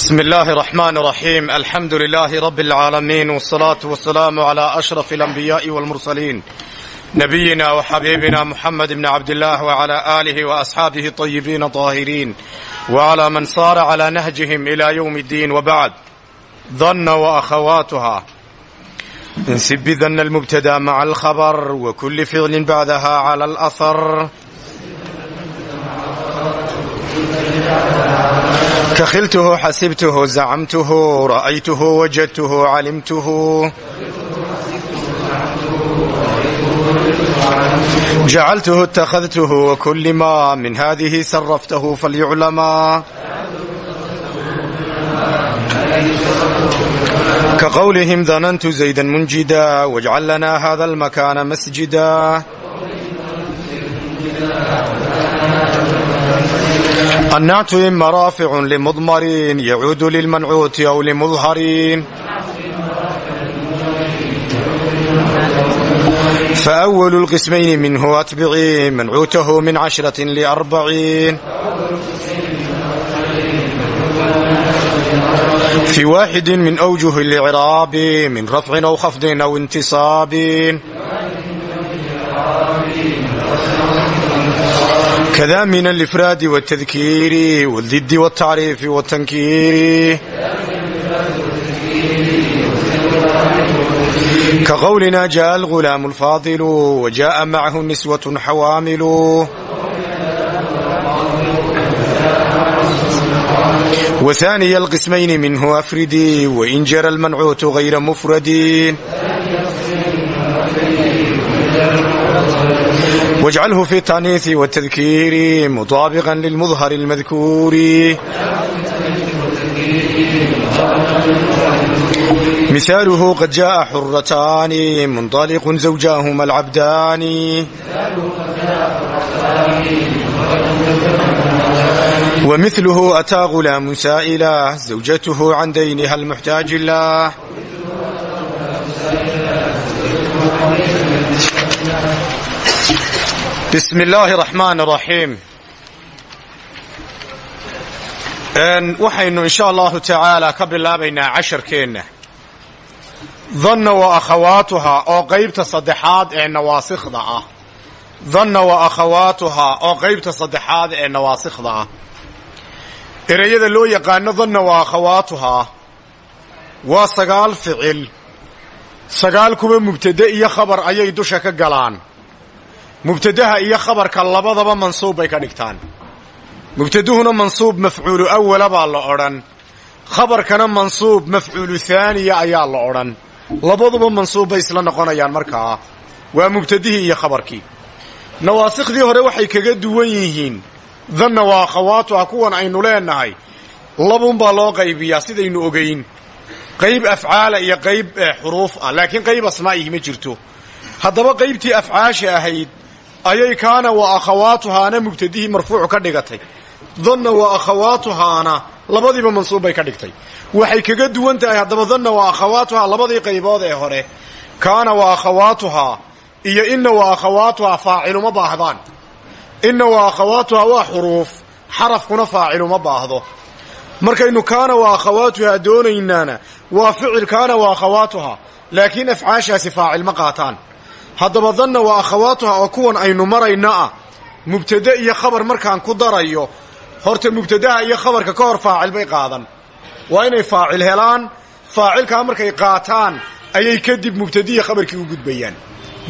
بسم الله الرحمن الرحيم الحمد لله رب العالمين والصلاة والسلام على أشرف الأنبياء والمرسلين نبينا وحبيبنا محمد بن عبد الله وعلى آله وأصحابه الطيبين الطاهرين وعلى من صار على نهجهم إلى يوم الدين وبعد ظن وأخواتها انسب بذن المبتدا مع الخبر وكل فعل بعدها على الأثر khiltuhu xasibtuhu zacamtuhu ra'aytuhu wajadtuhu calimtuhu jacaltuhu اtakhadtuhu wkuli ma min hadihi saraftahu falyuclama ka qowlihim danantu zayda munjida wajcal lana hada almakaana masjida النعت إما رافع لمضمر يعود للمنعوت أو لمظهر فأول القسمين منه أتبعي منعوته من عشرة لأربعين في واحد من أوجه الإعراب من رفع أو خفض أو انتصاب كذا من الإفراد والتذكير والضد والتعريف والتنكير كقولنا جاء الغلام الفاضل وجاء معه نسوة حوامل وثاني القسمين منه أفردي وإن جرى المنعوت غير مفرد واجعله في التانيث والتذكير مطابقا للمظهر المذكور مثاله قد جاء حرتان منطلق زوجاهما العبدان ومثله أتى غلام سائلا زوجته عن دينها المحتاج الله bismi illaahi raxmaan raxiim waxaynu in sha allahu tacaala ka bilaabaynaa casharkeenna. Danna wa akhawaatuhaa oo qaybta saddexaad ee nawaasikhda ah. Danna wa akhawaatuhaa oo qaybta saddexaad ee nawaasikhda ah. Ereyada loo yaqaano danna wa akhawaatuhaa waa sagaal ficil. Sagaal kuba mubtade iyo khabar ayay dusha ka galaan mubtadaha iyo khabarka labadaba mansuub bay ka dhigtaan. Mubtaduhuna mansuub mafcuulu awala baa la odhan. Khabarkana mansuub mafcuulu haaniya ayaa la odhan. Labaduba mansuub bay isla noqonayaan markaa waa mubtadihii iyo khabarkii. Nawaasikhdii hore waxay kaga duwan yihiin. Danna waa akhawaatuha kuwan aynu leenahay. Labuunbaa loo qaybiyaa sidaynu ogayn qayb afcaala iyo qayb xuruuf ah. Laakiin qayb asmaa'ihi ma jirto. Haddaba qaybtii afcaasha ahayd ayay kaana wa akhawaatuhaana mubtadihii marfuucu ka dhigatay. Danna wa akhawaatuhaana labadiiba mansuub bay ka dhigtay. Waxay kaga duwan tahay haddaba danna wa akhawaatuhaa labadii qaybood ee hore. Kaana wa akhawaatuhaa iyo inna wa akhawaatuhaa faaciluma baahdaan. Inna wa akhawaatuhaa waa xuruuf xarafkuna faaciluma baahdo. Markaynu kaana wa akhawaatuhaa doonaynaana waa ficil kaana wa akhawaatuhaa laakiin afcaashaasi faacil ma qaataan haddaba danna wa akhawaatuha oo kuwan aynu marayna ah. Mubtade iyo khabar markaan ku darayo horta mubtadaha iyo khabarka ka hor faacil bay qaadan. Waa inay faacil helaan faacilkaa markay qaataan ayay kadib mubtadihi khabarkii u gudbayaan.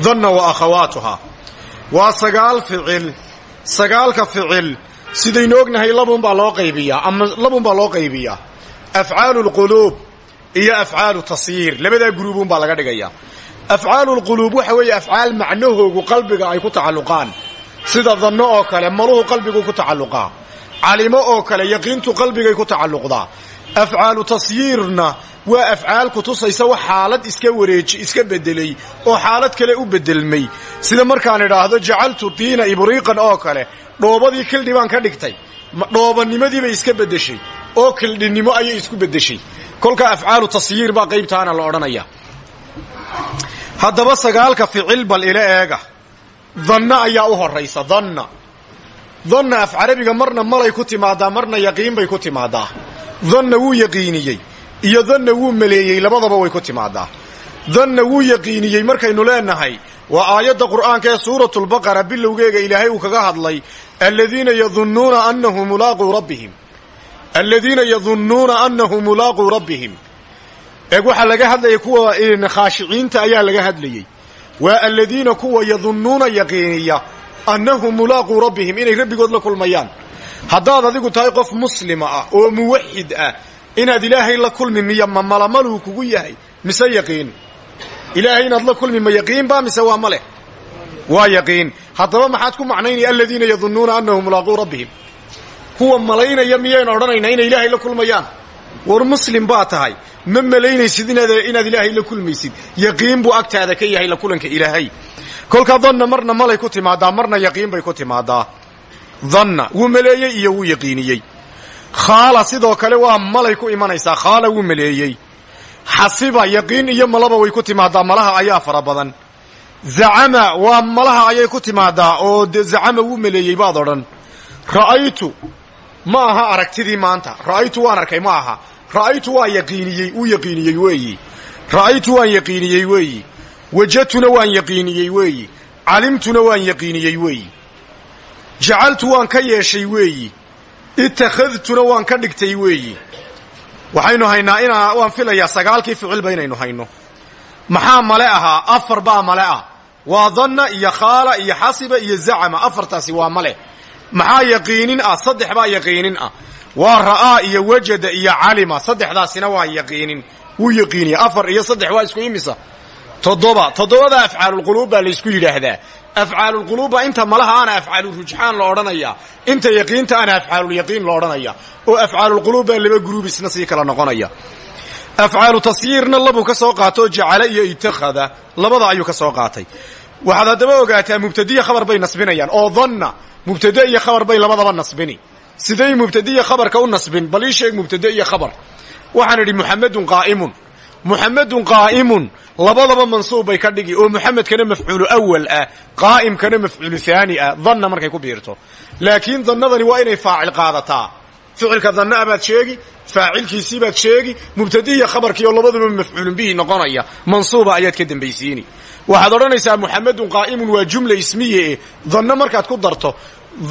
Danna wa akhawaatuha. Waa sagaal ficil sagaalka ficil sidaynu ognahay labuunbaa loo qaybiyaa ama labuunbaa loo qaybiyaa. Afcaalu lquluub iyo afcaalu tasyiir labadaa guruubuunbaa laga dhigayaa afcaalu lquluub waxa weeye afcaal macnahoogu qalbiga ay ku tacalluqaan. Sida danno oo kale maluhu qalbigu ku tacalluqaa. Calimo oo kale yaqiintu qalbigay ku tacalluqdaa. Afcaalu tasyiirna waa afcaal ku tusaysa wax xaalad iska wareeji iska bedelay oo xaalad kale u bedelmay. Sida markaan idhaahdo jacaltu diina ibriiqan oo kale dhoobadii kildhi baan ka dhigtay. Dhoobannimadiibay iska beddeshay oo kildhinimo ayay isku beddeshay kolkaa afcaalu tasyiir baa qaybtaana la odhanaya haddaba sagaalka ficil bal ila eega. Danna ayaa u horaysa danna danna af carabiga marna malay ku timaadaa marna yaqiin bay ku timaadaa. Danna wuu yaqiiniyey iyo danna wuu maleeyey labadaba way ku timaadaa. Danna wuu yaqiiniyey markaynu leenahay waa aayadda qur'aanka ee suuratulbaqara bilowgeega ilaahay uu kaga hadlay aladiina yadunnuuna annahu mulaaquu rabbihim. Aladiina yadunnuuna annahu mulaaquu rabbihim eeg waxaa laga hadlayay kuwa khaashiciinta ayaa laga hadlayey waa aladiina kuwa yadunnuuna yaqiiniya annahu mulaaquu rabbihim inay rabbigood la kulmayaan. Haddaad adigu tahay qof muslima ah oo muwaxid ah inaad ilaahay la kulmi miya ma kugu yahay mise yaqiin? Ilaahay inaad la kulmi ma yaqiin ba mise waa ma leh? Waa yaqiin. Haddaba maxaad ku macnaynaya aladiina yadunnuuna annahu mulaaquu rabbihim. Kuwa malaynaya miyaynu odhanaynaa inay ilaahay la kulmayaan? War muslim baa tahay ma malaynaysid inaad ilaahay la kulmaysid? Yaqiin buu agtaada ka yahay la kulanka ilaahay. Kolkaa danna marna malay ku timaadaa marna yaqiin bay ku timaadaa. Danna wuu maleeyey iyo wuu yaqiiniyey. Khaala sidoo kale waa malay ku imanaysaa khaala wuu maleeyey. Xasiba yaqiin iyo malaba way ku timaadaa malaha ayaa fara badan. Zacama waa malaha ayay ku timaadaa oo de zacama wuu maleeyey baad odhan. Ra'aytu ma aha aragtidii maanta. Ra'aytu waan arkay ma aha ra'aytu waan yaqiiniyey wuu yaqiiniyey weeyi. Ra'aytu waan yaqiiniyey weeyi. Wajadtuna waan yaqiiniyey weeyi. Calimtuna waan yaqiiniyey weeyi. Jacaltu waan ka yeeshay weeyi. Ittakhadtuna waan ka dhigtay weeyi. Waxaynu haynaa inaa waan filayaa sagaalkii ficilba inaynu hayno. Maxaa male ahaa? Afar baa male ah. Waa danna iyo khaala iyo xasiba iyo zacama. Afartaasi waa male. Maxaa yaqiinin ah? Saddex baa yaqiinin ah waa ra'aa iyo wajada iyo calima. Saddexdaasina waa yaqiinin. Wuu yaqiiniya afar iyo saddex waa isku imisa. Toddoba. Toddobada afcaalulquluub baa laysku yidhaahdaa. Afcaalulquluubba inta malaha ana afcaalurujxaan la odhanayaa inta yaqiinta ana afcaalulyaqiin la odhanaya. Oo afcaalulquluub baa laba guruub isna sii kala noqonaya. Afcaalu tasyiirna labuu ka soo qaato jacala iyo itakhada labada ayuu ka soo qaatay. Waxaad haddaba ogaataa mubtadiya khabar bay nasbinayaan. Oo danna mubtade iyo khabar bay labadaba nasbini siday mubtadiya khabarka u nasbin bal ii sheeg mubtade iyo khabar. Waxaan idhi muxamedun qaa'imun. Muxamedun qaa'imun. Labadaba mansuub bay ka dhigi oo muxamedkana mafcuulu awal ah qaa'imkana mafcuulu haani ah danna markay ku biirto. Laakiin dannadani waa inay faacil qaadataa. Ficilka danna'a baad sheegi faacilkiisii baad sheegi mubtadihiya khabarkii oo labaduba mafcuulun bihi noqonaya mansuuba ayaad ka dambaysiini. Waxaad odhanaysaa muxamedun waa jumla ismiye danna markaad ku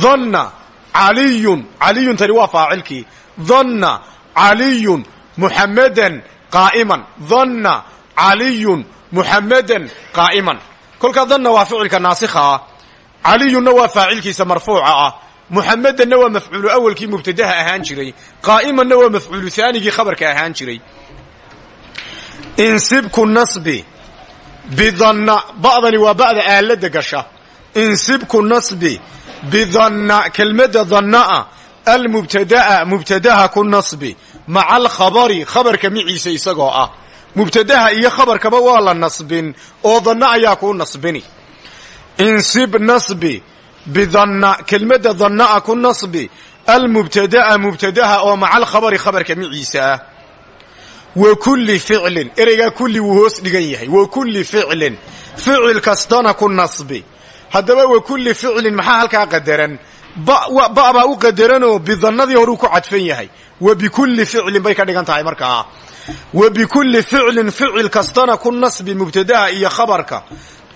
danna caliyun caliyun tani waa faacilkii. Danna caliyun muxammedan qaa'iman. Danna caliyun muxammedan qaa'iman. Kolkaa danna waa ficilka naasikha. Ah caliyunna waa faacilkiisa marfuuca ah. Muxamedanna waa mafcuulu awalkii mubtadaha ahaan jiray. Qaa'imanna waa mafcuulu haanigii khabarka ahaan jiray. Insibku nasbi bidanna ba'dani waa bidanna kelmadda danna'a almubtada'a mubtadaha ku nasbi maca alkhabari khabarka miciisa isagoo ah mubtadaha iyo khabarkaba waa la nasbin oo danna ayaa kuu nasbini insib nasbi bidanna kelmadda danna'a ku nasbi almubtada'a mubtadaha oo maca alkhabari khabarka miciisa ah wa kulli ficlin ereygaa kulli wuu hoos dhigan yahay wa kulli ficlin ficil kastana ku nasbi haddaba wa kulli ficlin maxaa halkaa qadaran? Ba baa u qadaranoo bidannadii horuu ku cadfan yahay. Wa bikulli ficlin bay ka dhigan tahay markaa. Wa bikulli ficlin ficil kastana ku nasbi mubtadaha iyo khabarka.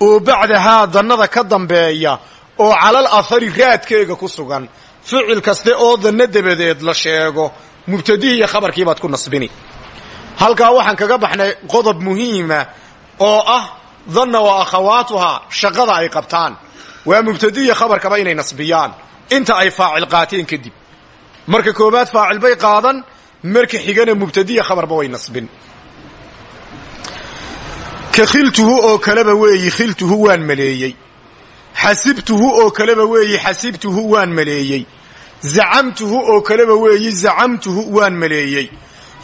Oo bacdahaa dannada ka dambeeya oo calal ahari raadkeega ku sugan. Ficil kaste oo danno dabadeed la sheego mubtadihii iyo khabarkiibaad ku nasbini. Halkaa waxaan kaga baxnay qodob muhiima oo ah danna wa akhawaatuhaa shaqada ay qabtaan waa mubtadiya khabarkaba inay nasbiyaan. Inta ay faacil qaateen kadib. Marka koobaad faacil bay qaadan marka xigana mubtadiya khabarba way nasbin. Ka khiltuhu oo kaleba weeyi khiltuhu waan maleeyey. Xasibtuhu oo kaleba weeyi xasibtuhu waan maleeyey. Zacamtuhu oo kaleba weeyi zacamtuhu waan maleeyey.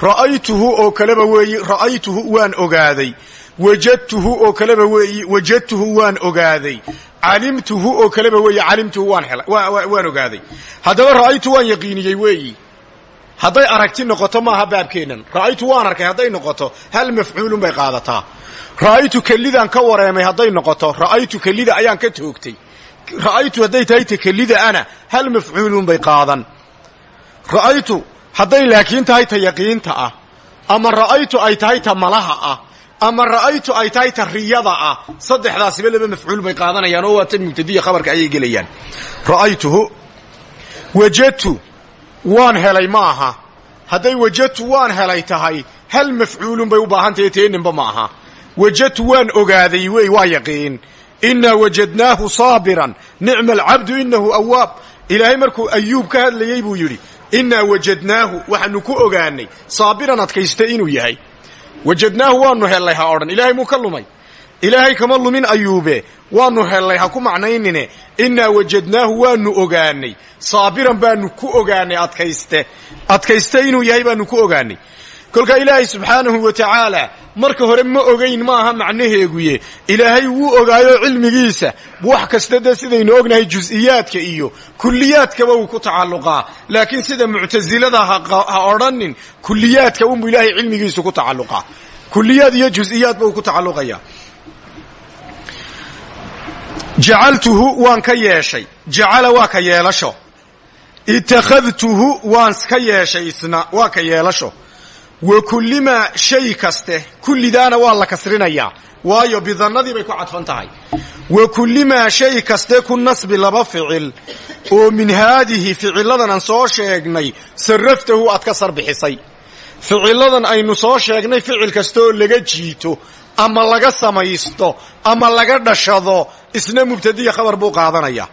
Ra'aytuhu oo kaleba weeyi ra'aytuhu waan ogaaday. Wajadtuhu oo kaleba weeyi wajadtuhu waan ogaaday calimtuhu oo kaleba weeyi calimtuhu waan ogaaday. Haddaba ra'aytu waan yaqiiniyey weeyi. Hadday aragti noqoto maaha baabkeennan ra'aytu waan arkay hadday noqoto hal mafcuulun bay qaadataa. Ra'aytu kelidaan ka wareemay hadday noqoto ra'aytu kelida ayaan ka toogtay. Ra'aytu hadday tahay takelida ana hal mafcuulun bay qaadan. Ra'aytu hadday laakiin tahay ta yaqiinta ah ama ra'aytu ay tahay ta malaha ah ama ra'aytu ay tahay ta riyada ah saddexdaasiba laba mafcuul bay qaadanayaan oo waa tan mubtadiya khabarka ayay gelayaan. Ra'aytuhu wajadtu waan helay ma aha. Hadday wajadtu waan helay tahay hal mafcuulun bay u baahan tahay teeninba ma aha. Wajadtu waan ogaaday wey waa yaqiin. Innaa wajadnaahu saabiran nicma alcabdu inahu awaab ilaahay markuu ayuub ka hadlayey buu yidhi innaa wajadnaahu waxaanu ku ogaanay saabiran adkaysta inuu yahay wajadnaahu waanu hellay ha odhan. Ilaahay muu ka lumay? Ilaahay kama lumin ayuube. Waanu hellay ha ku macnaynine? Innaa wajadnaahu waanu ogaanay. Saabiran baanu ku ogaanay adkayste. Adkayste inuu yahay baanu ku ogaanay kolkaa ilaahay subxaanahu wa tacaala marka hore ma ogayn maaha macnaheeguye. Ilaahay wuu ogaayo cilmigiisa. Wax kasta dee sidaynu ognahay jus-iyaadka iyo kuliyaadkaba wuu ku tacalluqaa. Laakiin sida muctasilada ha odhanin kuliyaadka unbu ilaahay cilmigiisu ku tacalluqaa. Kuliyaad iyo jus-iyaadba uu ku tacalluqaya. Jacaltuhu waan ka yeeshay. Jacala waa ka yeelasho. Ittakhadtuhu waan ka yeeshay isna waa ka yeelasho wa kullimaa shay kaste kullidaana waa la kasrinayaa waayo bidannadii bay ku cadfan tahay. Wa kullimaa shay kaste ku nasbi laba ficil. Oo min haadihi ficilladan aan soo sheegnay sarraftahu aad ka sarbixisay. Ficilladan aynu soo sheegnay ficil kastaoo laga jiito ama laga samaysto ama laga dhashado isna mubtadiya khabar buu qaadanaya.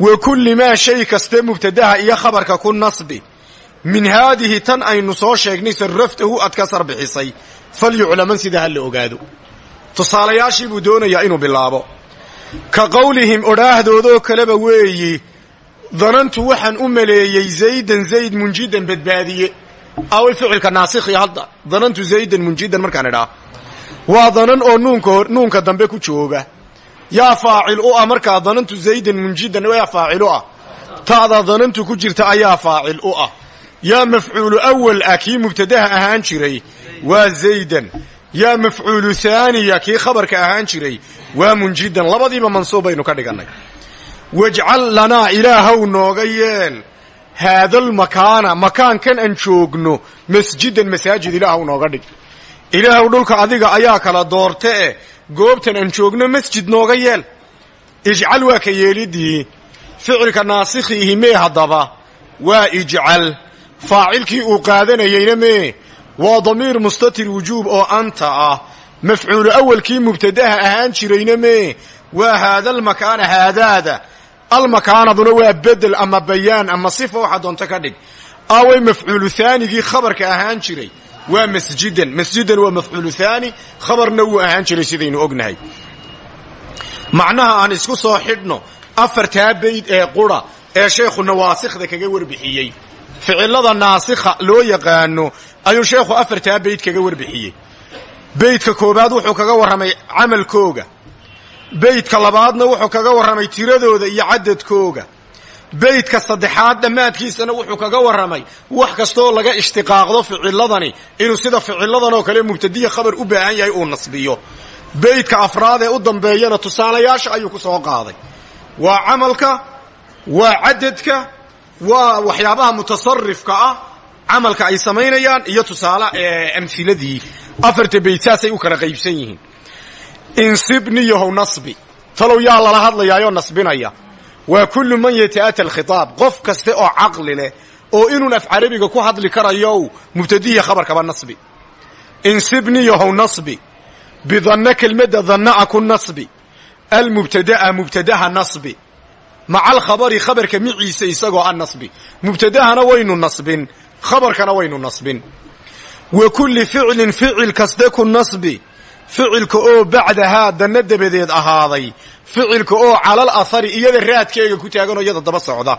Wa kulli maa shay kaste mubtadaha iyo khabarka ku nasbi min haadihi tan aynu soo sheegnay sarraftahu aad ka sarbixisay falyuclaman sida ha la ogaado. Tusaalayaashii buu doonayaa inuu bilaabo. Ka qowlihim odhaahdoodoo kaleba weeyi danantu waxaan u maleeyey zaydan zayd munjidan badbaadiye. Away ficilka naasikhi hadda danantu zaydan munjidan markaan idhaa. Waa danan oo nuunka nuunka dambe ku jooga. Yaa faacil u ah markaa danantu zaydan munjidan yaa faacil u ah. Ta'da danantu ku jirta ayaa faacil u ah yaa mafcuulu awal ah kii mubtadaha ahaan jiray waa zaydan yaa mafcuulu haaniya kii khabarka ahaan jiray waa munjidan labadiiba mansuub baynu ka dhigannay wajcal lanaa ilaahow nooga yeel haadalmakaana makaankan aan joogno masjidan masaajid ilaahow nooga dhig ilaahow dhulka adiga ayaa kala doorta e goobtan aan joogno masjid nooga yeel ijcal waa ka yeelidii ficilka naasikhiihi mee haddaba waa ijcal faacilkii uu qaadanayeyna mee waa damiir mustatir wujuub oo anta ah. Mafcuulu awalkii mubtadaha ahaan jirayna mee waa haadalmakaana haadaada. Almakaanaduna waa bedel ama bayaan ama sifa waxa doonto ka dhig. Aaway mafcuulu haanigii khabarka ahaan jiray waa masjidan. Masjidan waa mafcuulu haani khabarna wuu ahaan jiray sidaynu ognahay. Macnaha aan isku soo xidhno afartaa bayd ee qura ee sheekhu nawaasikhda kaga warbixiyey ficilada naasikha loo yaqaano ayuu sheekhu afartaa bayd kaga warbixiyey. Beydka koobaad wuxuu kaga warramay camalkooga. Beydka labaadna wuxuu kaga warramay tiradooda iyo cadadkooga beydka saddexaad dhammaadkiisana wuxuu kaga warramay wax kastooo laga ishtiqaaqdo ficiladani inuu sida ficiladan oo kale mubtadiya khabar u baahan yahay uu nasbiyo. Beydka afraad ee u dambeeyana tusaalayaasha ayuu ku soo qaaday. Waa camalka waa cadadka waa waxyaabaha mutasarifka ah camalka ay samaynayaan iyo tusaale amhiladii afarta beyd saasay u kala qaybsan yihiin. Insibniyahow nasbi. Talow yaa lala hadlayaayoo nasbinaya. Waa kullu man yata'ata alkhitaab. Qof kaste oo caqli leh oo inuun af carabiga ku hadli karayow mubtadiya khabarkaba nasbi. Insibniyahow nasbi. Bidanna kelmadda danna'a ku nasbi. Almubtada'a mubtadaha nasbi maca alkhabari khabarka miciisa isagoo a nasbi. Mubtadahana waynu nasbin. Khabarkana waynu nasbin. Wa kulli ficlin ficil kaste ku nasbi. Ficilka oo bacdahaa danna dabadeed ahaaday. Ficilka oo calal ahari iyada raadkeega ku taaganoo iyada daba socda.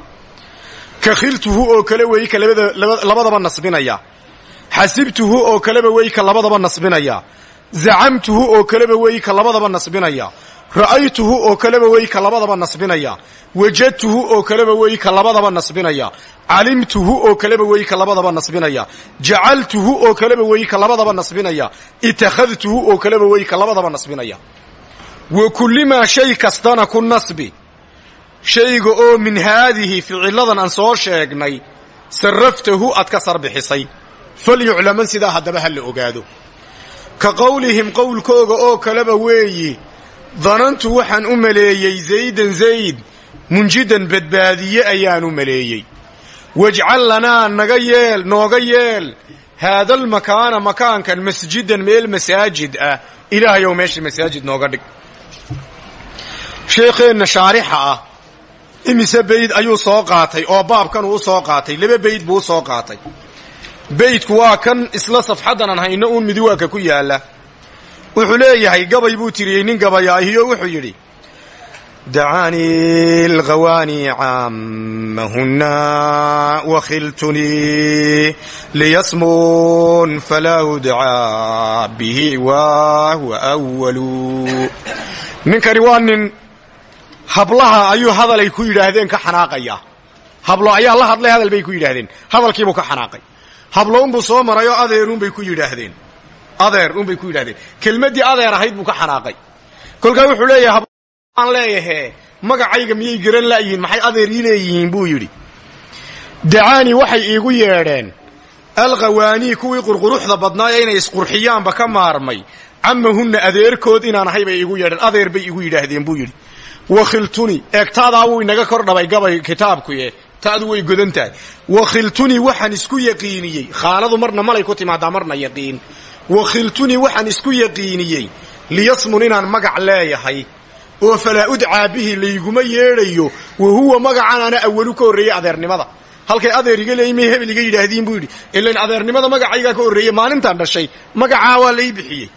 Ka khiltuhu oo kale wey ka labadaba nasbinaya. Xasibtuhu oo kaleba wey ka labadaba nasbinaya. Zacamtuhu oo kaleba wey ka labadaba nasbinaya ra'aytuhu oo kaleba wey ka labadaba nasbinaya. Wajadtuhu oo kaleba wey ka labadaba nasbinaya. Calimtuhu oo kaleba wey ka labadaba nasbinaya. Jacaltuhu oo kaleba wey ka labadaba nasbinaya. Itakhadtuhu oo kaleba wey ka labadaba nasbinaya. Wa kullimaa shay kastana ku nasbi. Shayga oo min haadihi ficiladan aan soo sheegnay sarraftahu aad ka sarbixisay. Falyuclaman sidaa haddaba ha la ogaado. Ka qowlihim qowlkooga oo kaleba weeyi danantu waxaan u maleeyey zaydan zayd munjidan badbaadiye ayaan u maleeyey. Wajcal lanaa naga yeel nooga yeel haadalmakaana makaankan masjidan meel masaajid ah. Ilaahayow meesha masaajid nooga dhig. Sheekheenna shaarixa ah. Imise bayd ayuu soo qaatay oo baabkan uu soo qaatay laba bayd buu u soo qaatay. Baydku waa kan isla safxaddan aan hayno uun midiwaaka ku yaalla wuxuu leeyahay gabay buu tiriyey nin gabayaahiyo wuxuu yidhi dacaanii alghawaani caamahunna wakhiltunii liyasmun falaa udcaa bihi wahuwa awalu ninkani waa nin hablaha ayuu hadalay ku yidhaahdeen ka xanaaqaya. Hablo ayaa la hadlay hadal bay ku yidhaahdeen. Hadalkiibuu ka xanaaqay. Hablo unbuu soo marayoo adeerunbay ku yidhaahdeen adeer unbay ku yidhahdeen. Kelmaddii adeer ahayd buu ka xanaaqay. Kolkaa wuxuu leeyahay aan leeyahe magacayga miyay garan la'yihiin maxay adeer ii leeyihiin? buu yidhi. Dacaanii waxay iigu yeedheen alkhawaanii kuwii qurquruxda badnaaye inay isqurxiyaanba ka maarmay. Camahunna adeerkood inaan ahay bay iigu yeedheen. Adeer bay igu yidhaahdeen buu yidhi. Wakhiltuni eegtaadaa wuu inaga kor dhabay gabay kitaabkuye taadu way godan wakhiltuni waxaan isku yaqiiniyey. Khaanadu marna malay ku timaadaa marna yaqiin wakhiltuni waxaan isku yaqiiniyey liyasmun inaan magac leeyahay oo falaa udcaa bihi layguma yeedhayo wa huwa magacan ana awalu ka horreeyey adeernimada. Halkay adeer iga leeyi may hebel iga yidhaahdiin buu ilan adeernimada magacaygaa ka horreeyey maalintaan dhashay magacaa waa lay bixiyey.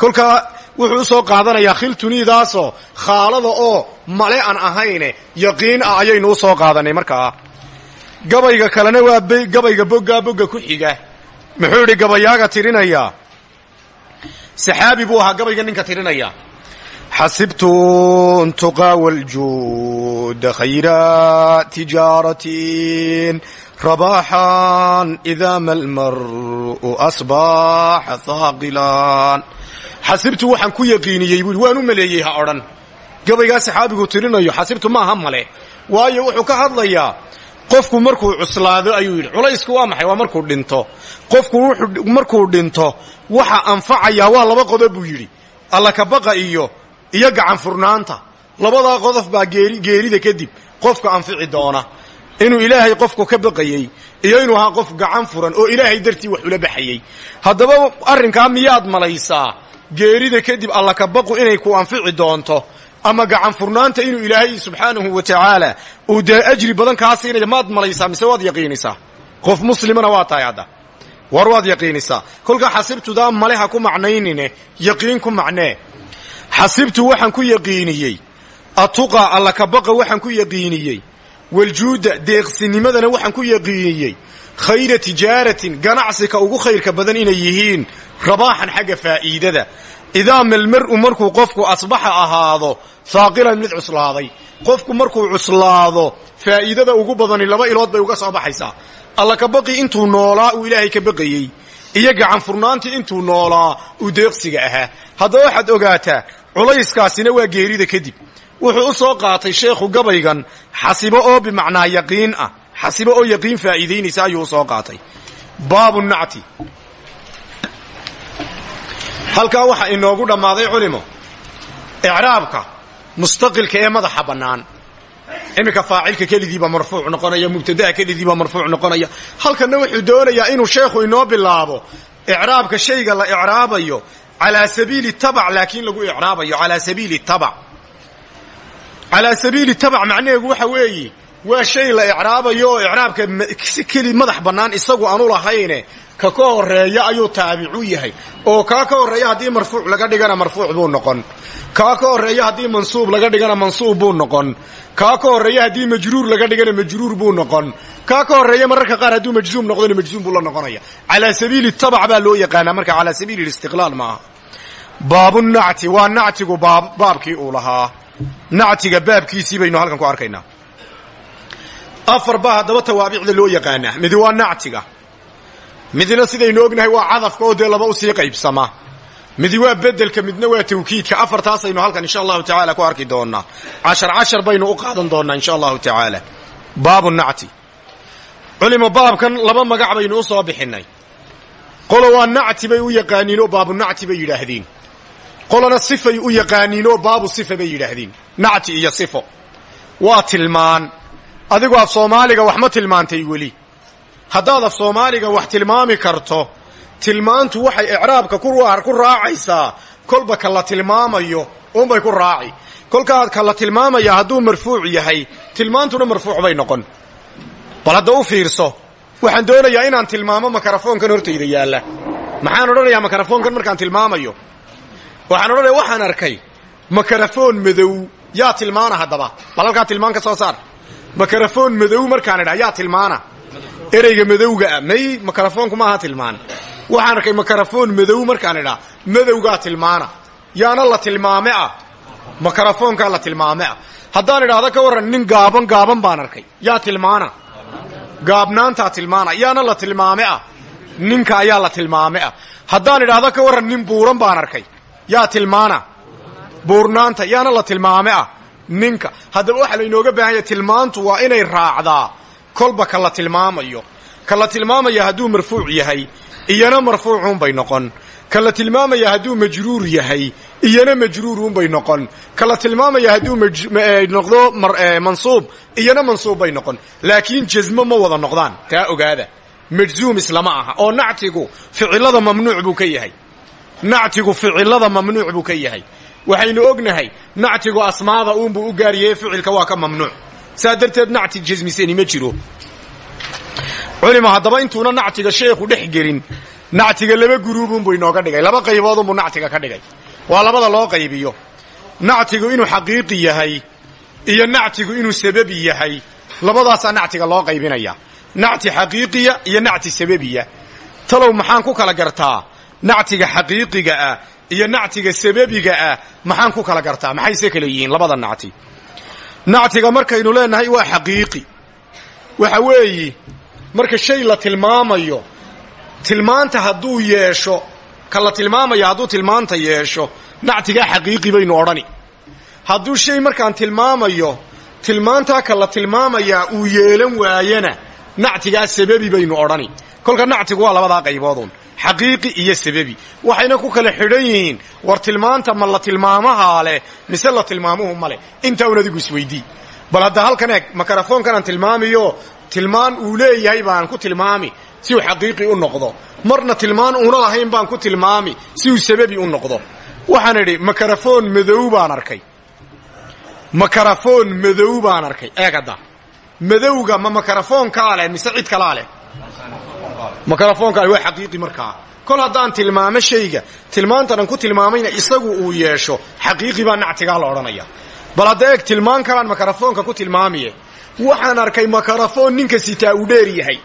Kolkaa wuxuu u soo qaadanayaa khiltuniidaasoo khaalada oo male aan ahayne yaqiin ah ayaynu u soo qaadanay markaa. Gabayga kalena waa gabayga boggaa bogga ku xiga muxuu idhi gabayaaga tirinayaa saxaabi buu ahaa gabayga ninka tirinaya. Xasibtu ntuqaa waljuuda khayra tijaaratin rabaaxan idaama almar'u asbaxa haaqilan xasibtu waxaan ku yaqiiniyey waan u maleeyey ha odhan. Gabaygaa saxaabigu tirinayo xasibtu maaha male. Waayo wuxuu ka hadlayaa qofku markuu cuslaado ayuu yidhi culaysku waa maxay? Waa markuu dhinto. Qofku markuu dhinto waxa anfacayaa waa laba qodob buu yidhi. Alla kabaqa iyo iyo gacan furnaanta. Labadaa qodof baa geerida kadib qofka anfici doona. Inuu ilaahay qofku ka baqayey iyo inuu ahaa qof gacan furan oo ilaahay dartii wax ula baxayey haddaba arrinkaa miyaad malaysaa? Geerida kadib alla kabaqu inay ku anfici doonto ama gacan furnaanta inuu ilaahay subxaanahu wa tacaala uu dee ajri badan kaa siinaya maad malaysaa mise waad yaqiinisaa qof muslimana waa tahay hadda. War waad yaqiinisaa kolkaa xasibtudaa male ha ku macnaynine yaqiin ku macnee xasibtu waxaan ku yaqiiniyey. Atuqa alla kabaqa waxaan ku yaqiiniyey. Waljuuda deeqsinimadana waxaan ku yaqiiniyey. Khayra tijaaratin ganacsika ugu khayrka badan inay yihiin. Rabaaxan xagga faa'iidada idaa malmar'u markuu qofku asbaxa ahaado haaqilan mid cuslaaday. Qofku markuu cuslaado faa'iidada ugu badani laba ilood bay uga soo baxaysaa. Alla kabaqii intuu noolaa uu ilaahay ka baqayey iyo gacan furnaantii intuu noolaa uu deeqsiga ahaa. Haddaba waxaad ogaataa culayskaasina waa geerida kadib. Wuxuu u soo qaatay sheekhu gabaygan xasibo oo bimacnaa yaqiin ah. Xasibo oo yaqiin faa'iidaynaysa ayuu u soo halkaa waxaa inoogu dhammaaday culimo. Icraabka mustaqilka ee madaxa bannaan. Iminka faacilka kelidiiba marfuuc noqonaya mubtadaha kelidiiba marfuuc noqonaya. Halkanna wuxuu doonayaa inuu sheekhu inoo bilaabo icraabka shayga la icraabayo calaa sabiili tabac laakiin lagu icraabayo calaa sabiili tabac calaa sabiili tabac macnaheedu waxa weeye waa shay la icraabayo oo icraabka si madax bannaan isagu aanu lahayne ka ka horreeya ayuu taabicu yahay. Oo kaa ka horreeya haddii marfuuc laga dhigana marfuuc buu noqon. Kaa ka horreeya haddii mansuub laga dhigana mansuub buu noqon. Ka horreeya haddii majruur laga dhigana majruur buu noqon. Kaa ka horreeya mararka qaar hadduu majzuum noqdona majzuum buu la noqonaya. Calaa sabiili tabac baa loo yaqaanaa. Marka calaa sabiili listiqlaal maaha. Baabu nacti waa nactigu baabkii uu lahaa. Nactiga baabkiisii baynu halkan ku arkaynaa afar baa haddaba tawaabicda loo yaqaanaa. Midi waa nactiga. Midna sidaynu ognahay waa cadafka oo dee laba u sii qaybsama. Midi waa bedelka midna waa tawkiidka. Afartaasaynu halkan insha allahu tacaala ku arki doonaa cashar cashar baynu u qaadan doonaa insha allahu tacaala. Baabu nacti. Culimo baabkan laba magac baynu u soo bixinnay qolo waa nacti bay u yaqaaniin oo baabu nacti bay yidhaahdeen. Qolona sifay u yaqaaniin oo baabu sifa bay yidhaahdeen. Nacti iyo sifo. Waa tilmaan adigu af soomaaliga wax ma tilmaantay weli. Haddaad af soomaaliga wax tilmaami karto tilmaantu waxay icraabka ku raacaysaa. Kolba ka la tilmaamayo uunbay ku raaci. Kolkaa ka la tilmaamaya hadduu marfuuc yahay tilmaantuna marfuuc bay noqon. Bal hadda u fiirso waxaan doonayaa inaan tilmaamo makarafoonkan hortayda yaalla. Maxaan odhanayaa makarafoonkan markaan tilmaamayo? Waxaan odhanaya waxaan arkay makarafoon madow yaa tilmaana haddaba. Bal halkaa tilmaan ka soo saar makarafoon madow markaan idhaa yaa tilmaana ereyga madowga ah may makarafoonku maaha tilmaan waxaan arkay makarafoon madow markaan idhaa madowgaa tilmaana yaana la tilmaame ah makarafoonkaa la tilmaame ah. Haddaan idhaahdo ka warran nin gaaban gaaban baan arkay. Yaa tilmaana gaabnaantaa tilmaana yaana la tilmaame ah ninka ayaa la tilmaame ah. Haddaan idhaahdo ka warran nin buuran baan arkay. Yaa tilmaana buurnaanta yaana la tilmaame ninka. Haddaba waxaa laynooga baahan yahay tilmaantu waa inay raacdaa. Kolba ka la tilmaamayo. Ka la tilmaamaya hadduu marfuuc yahay iyana marfuucuunbay noqon. Ka la tilmaamaya hadduu majruur yahay iyana majruuruunbay noqon. Ka la tilmaamaya hadduu noqdo mansuub iyana mansuubbay noqon. Laakiin jasmo ma wada noqdaan. Taa ogaada. Majzuum islama aha. Oo nactigu ficilada mamnuuc buu ka yahay. Nactigu ficilada mamnuuc buu ka yahay waxaynu ognahay nactigu asmaada uunbuu u gaaryahe ficilka waa ka mamnuuc. Saa darteed nacti jasmisani ma jiro. Culima haddaba intuuna nactiga sheekhu dhex gelin nactiga laba guruubunbuu inooga dhigay laba qayboodunbuu nactiga ka dhigay. Waa labada loo qaybiyo. Nactigu inuu xaqiiqi yahay iyo nactigu inuu sababi yahay. Labadaasaa nactiga loo qaybinaya. Nacti xaqiiqiya iyo nacti sababiya. Talow maxaan ku kala gartaa? Nactiga xaqiiqiga ah iyo nactiga sababiga ah maxaan ku kala gartaa? Maxayse kala yihiin? Labada nacti. Nactiga markaynu leenahay waa xaqiiqi. Waxa weeyi marka shay la tilmaamayo tilmaanta hadduu yeesho ka la tilmaamaya hadduu tilmaanta yeesho nactigaa xaqiiqi baynu odhani. Hadduu shay markaan tilmaamayo tilmaantaa ka la tilmaamayaa uu yeelan waayana nactigaa sababi baynu odhani. Kolka nactigu waa labadaa qayboodun xaqiiqi iyo sababi. Waxayna ku kala xidhan yihiin war tilmaanta ma la tilmaamahaa leh mise la tilmaamuhu ma leh? Intaa un adigu isweydii bal hadda halkan eeg makarafoonkanaan tilmaamiyo tilmaan uu leeyahay baan ku tilmaami si uu xaqiiqi u noqdo. Marna tilmaan uuna lahayn baan ku tilmaami si uu sababi u noqdo. Waxaan idhi makarafoon madow baan arkay. Makarafoon madow baan arkay. Eeg hadda. Madowga ma makarafoonkaa leh mise cid kalaa leh makarafoonkaa waa xaqiiqi markaa kol haddaan tilmaamo shayga tilmaantanan ku tilmaamayna isagu uu yeesho xaqiiqi baa nactigaa la odhanaya. Bal hadda eeg tilmaan kalaan makarafoonka ku tilmaamiye. Waxaan arkay makarafoon ninka sitaa uu dheer yahay.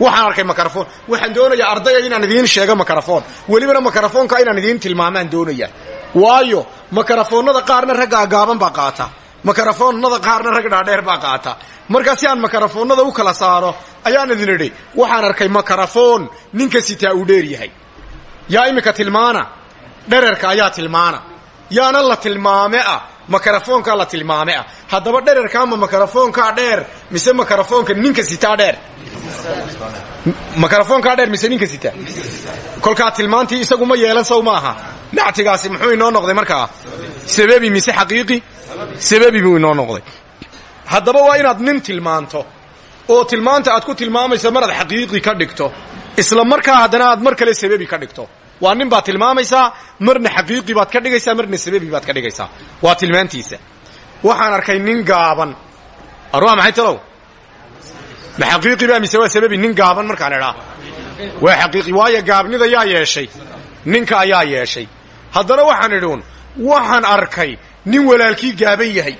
Waxaan arkay makarafoon waxaan doonayaa ardaya inaan idiin sheego makarafoon welibana makarafoonka inaan idiin tilmaamaan doonaya waayo makarafoonnada qaarna raggaa gaaban baa qaata makarafoonnada qaarna rag dhaadheer baa qaata. Markaa si aan makarafoonnada u kala saaro ayaan idin idhi waxaan arkay makarafoon ninka sitaa uu dheer yahay. Yaa iminka tilmaana? Dhererka ayaa tilmaana. Yaana la tilmaame ah makarafoonkaa la tilmaame ah. Haddaba dhererkaama makarafoonkaa dheer mise makarafoonka ninka sitaa dheer? Makarafoonkaa dheer mise ninka sitaa? Kolkaa tilmaantii isagu ma yeelan sow maaha nactigaasi muxuu inoo noqday markaa sababi mise xaqiiqi sababi buu inoo noqday. Haddaba waa inaad nin tilmaanto oo tilmaanta aad ku tilmaamayso maraad xaqiiqi ka dhigto isla markaa haddana aad mar kale sababi ka dhigto. Waa nin baad tilmaamaysaa marna xaqiiqi baad ka dhigaysaa marna sababi baad ka dhigaysaa. Waa tilmaantiisa. Waxaan arkay nin gaaban. Ar waa maxay talow? Ma xaqiiqi baa mise waa sababi nin gaaban markaan idhaa? Waa xaqiiqi waayo gaabnida yaa yeeshay. Ninka ayaa yeeshay. Haddana waxaan idhuun waxaan arkay nin walaalkii gaaban yahay.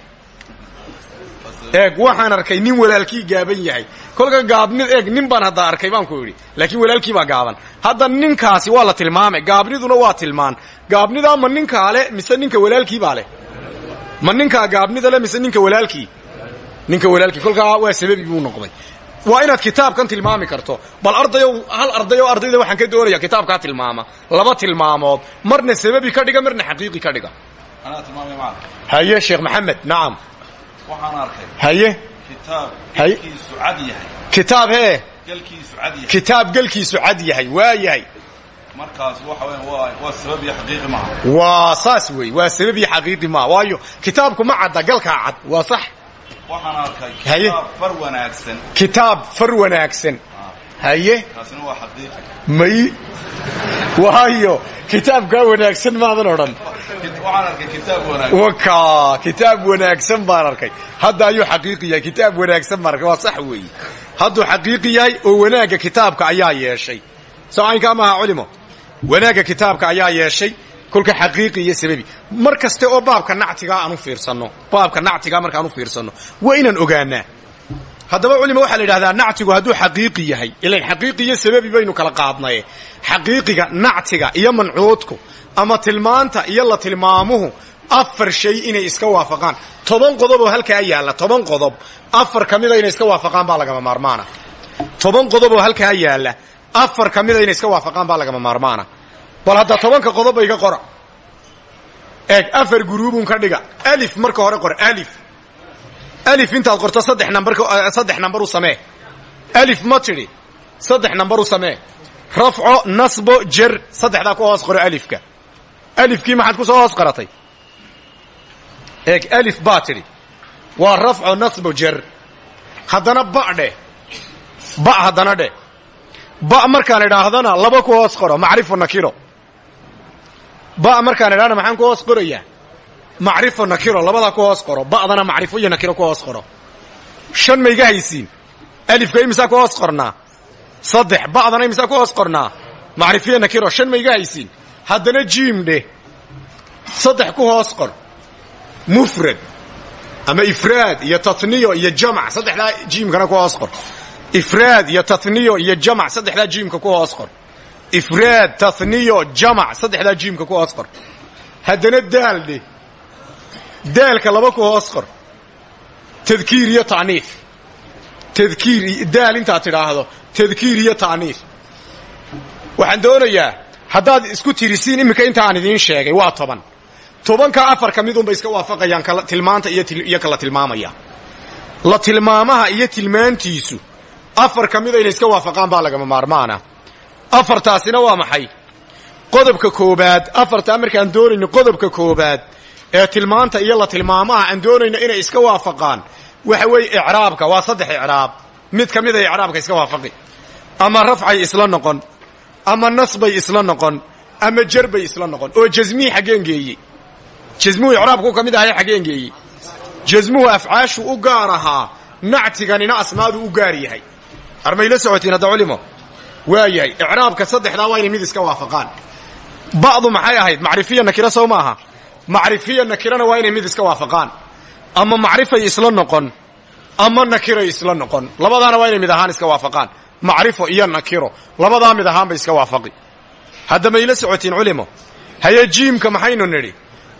Eeg waxaan arkay nin walaalkii gaaban yahay. Kolka gaabnid eeg nin baan hadda arkay baan ku idhi laakiin walaalkii baa gaaban. Hadda ninkaasi waa la tilmaamay. Gaabniduna waa tilmaan. Gaabnidaa ma ninkaa le mise ninka walaalkii baa leh? Ma ninkaa gaabnida le mise ninka walaalkii? Ninka walaalkii. Kolkaa waa sababi buu noqday. Waa inaad kitaabkan tilmaami karto. Bal ardayow hal arday oo ardayda waxaan ka doonaya kitaabkaa tilmaama. Laba tilmaamood. Marna sababi ka dhiga marna xaqiiqi ka dhiga haye sheekh maxamed nacam haye kitaab hee kitaab gelkiisu cad yahay waa yahay waa maaha saas wey waa sabab iyo xaqiiqi maa waayo kitaabku ma cadda galkaa cad waa sax kitaab far wanaagsan haye? May? Waayo kitaabkaa wanaagsan maadan odhan. Kitaab wanaagsan baan arkay. Hadda ayuu xaqiiqi yahay kitaab wanaagsan baan arkay. Waa sax weeye. Hadduu xaqiiqi yahay oo wanaagga kitaabka ayaa yeeshay. Soo caynkaa maaha culimo? Wanaagga kitaabka ayaa yeeshay kolka xaqiiqi iyo sababi. Mar kaste oo baabka nactigaa aan u fiirsanno baabka nactigaa markaan u fiirsanno waa inaan ogaanaa haddaba culima waxaa la yidhahdaa nactigu hadduu xaqiiqi yahay ilan xaqiiqi iyo sababi baynu kala qaadnaye. Xaqiiqiga nactiga iyo mancuudku ama tilmaanta iyo la tilmaamuhu afar shay inay iska waafaqaan. Toban qodob oo halkaa yaalla toban qodob afar ka mida inay iska waafaqaan baa lagama maarmaana. Toban qodob oo halkaa yaalla afar ka mida inay iska waafaqaan baa lagama maarmaana. Bal hadda tobanka qodob iga qora. Eeg afar guruubun ka dhiga. Alif marka hore qor alif alif intaad qorto saddex nambar saddex nambar u samee. Alif ma tidhi saddex nambar u samee. Rafco nasbo jer saddexdaa ku hoos qoro alifka. Alifkii maxaad ku soo hoos qoratay eeg alif baa tidhi waa rafco nasbo jer. Haddana ba dheh. Ba haddana dheh. Ba markaan idhaahdana laba ku hoos qoro macrifo nakiro. Ba markaan idhahdana maxaan ku hoos qorayaa macrifo nakiro labadaa ku hoos qoro. Ba'dana macrifo iyo nakiro ku hoos qoro. Shan ma iga haysiin? Alifka imisaa ku hoos qornaa saddex ba'dana imisaa ku hoos qornaa macrifiyo nakiro shan ma iga haysiin? Haddana jiim dheh saddex ku hoos qor. Mufrad ama ifraad iyo tatniyo iyo jamac saddexdaa jiimkana ku hoos qor. Ifraad iyo tatniyo iyo jamac saddexdaa jiimka ku hoos qor. Ifraad tatniyo jamac saddexdaa jiimka ku hoos qor. Haddana daal dheh daalka laba ku hoos qor. Tadkiir iyo ta'niif. Tadkiir daal intaad tidhaahdo tadkiir iyo ta'niif. Waxaan doonayaa haddaad isku tirisiin iminka inta aan idiin sheegay waa toban. Tobanka afar ka mid unbay iska waafaqayaan tilmaanta iyo kala tilmaamaya. La tilmaamaha iyo tilmaantiisu afar ka mida inay iska waafaqaan baa lagama maarmaana. Afartaasina waa maxay? Qodobka koobaad afartaa markaan doonayno qodobka koobaad ee tilmaanta iyo la tilmaamaha aan doonayno inay iska waafaqaan. Waxa weeye icraabka waa saddex icraab. Mid ka mida icraabka iska waafaqi. Ama rafcay isla noqon ama nasbay isla noqon ama jarbay isla noqon. Oo jasmihii xaggeen geeyey jasmuhu icraabku ka mid ahay xaggeen geeyey jasmuhu u gaar ahaa nactiganina asmaadu u gaar yahay. Armayla socotiin hadda culimo. Waa yahay waa inay mid iska waafaqaan. Ba'du maxay ahayd? Macrifiya nakiro sow maaha macrifiya nakirana waa inay mid iska waafaqaan. Ama macrifay isla noqon ama nakiray isla noqon. Labadaana waa inay mid ahaan iska waafaqaan. Macrifo iyo nakiro. Labadaa mid ahaan bay iska waafaqi. Hadda mayla socotiin culimo. Haye jiimka maxaynu nidhi?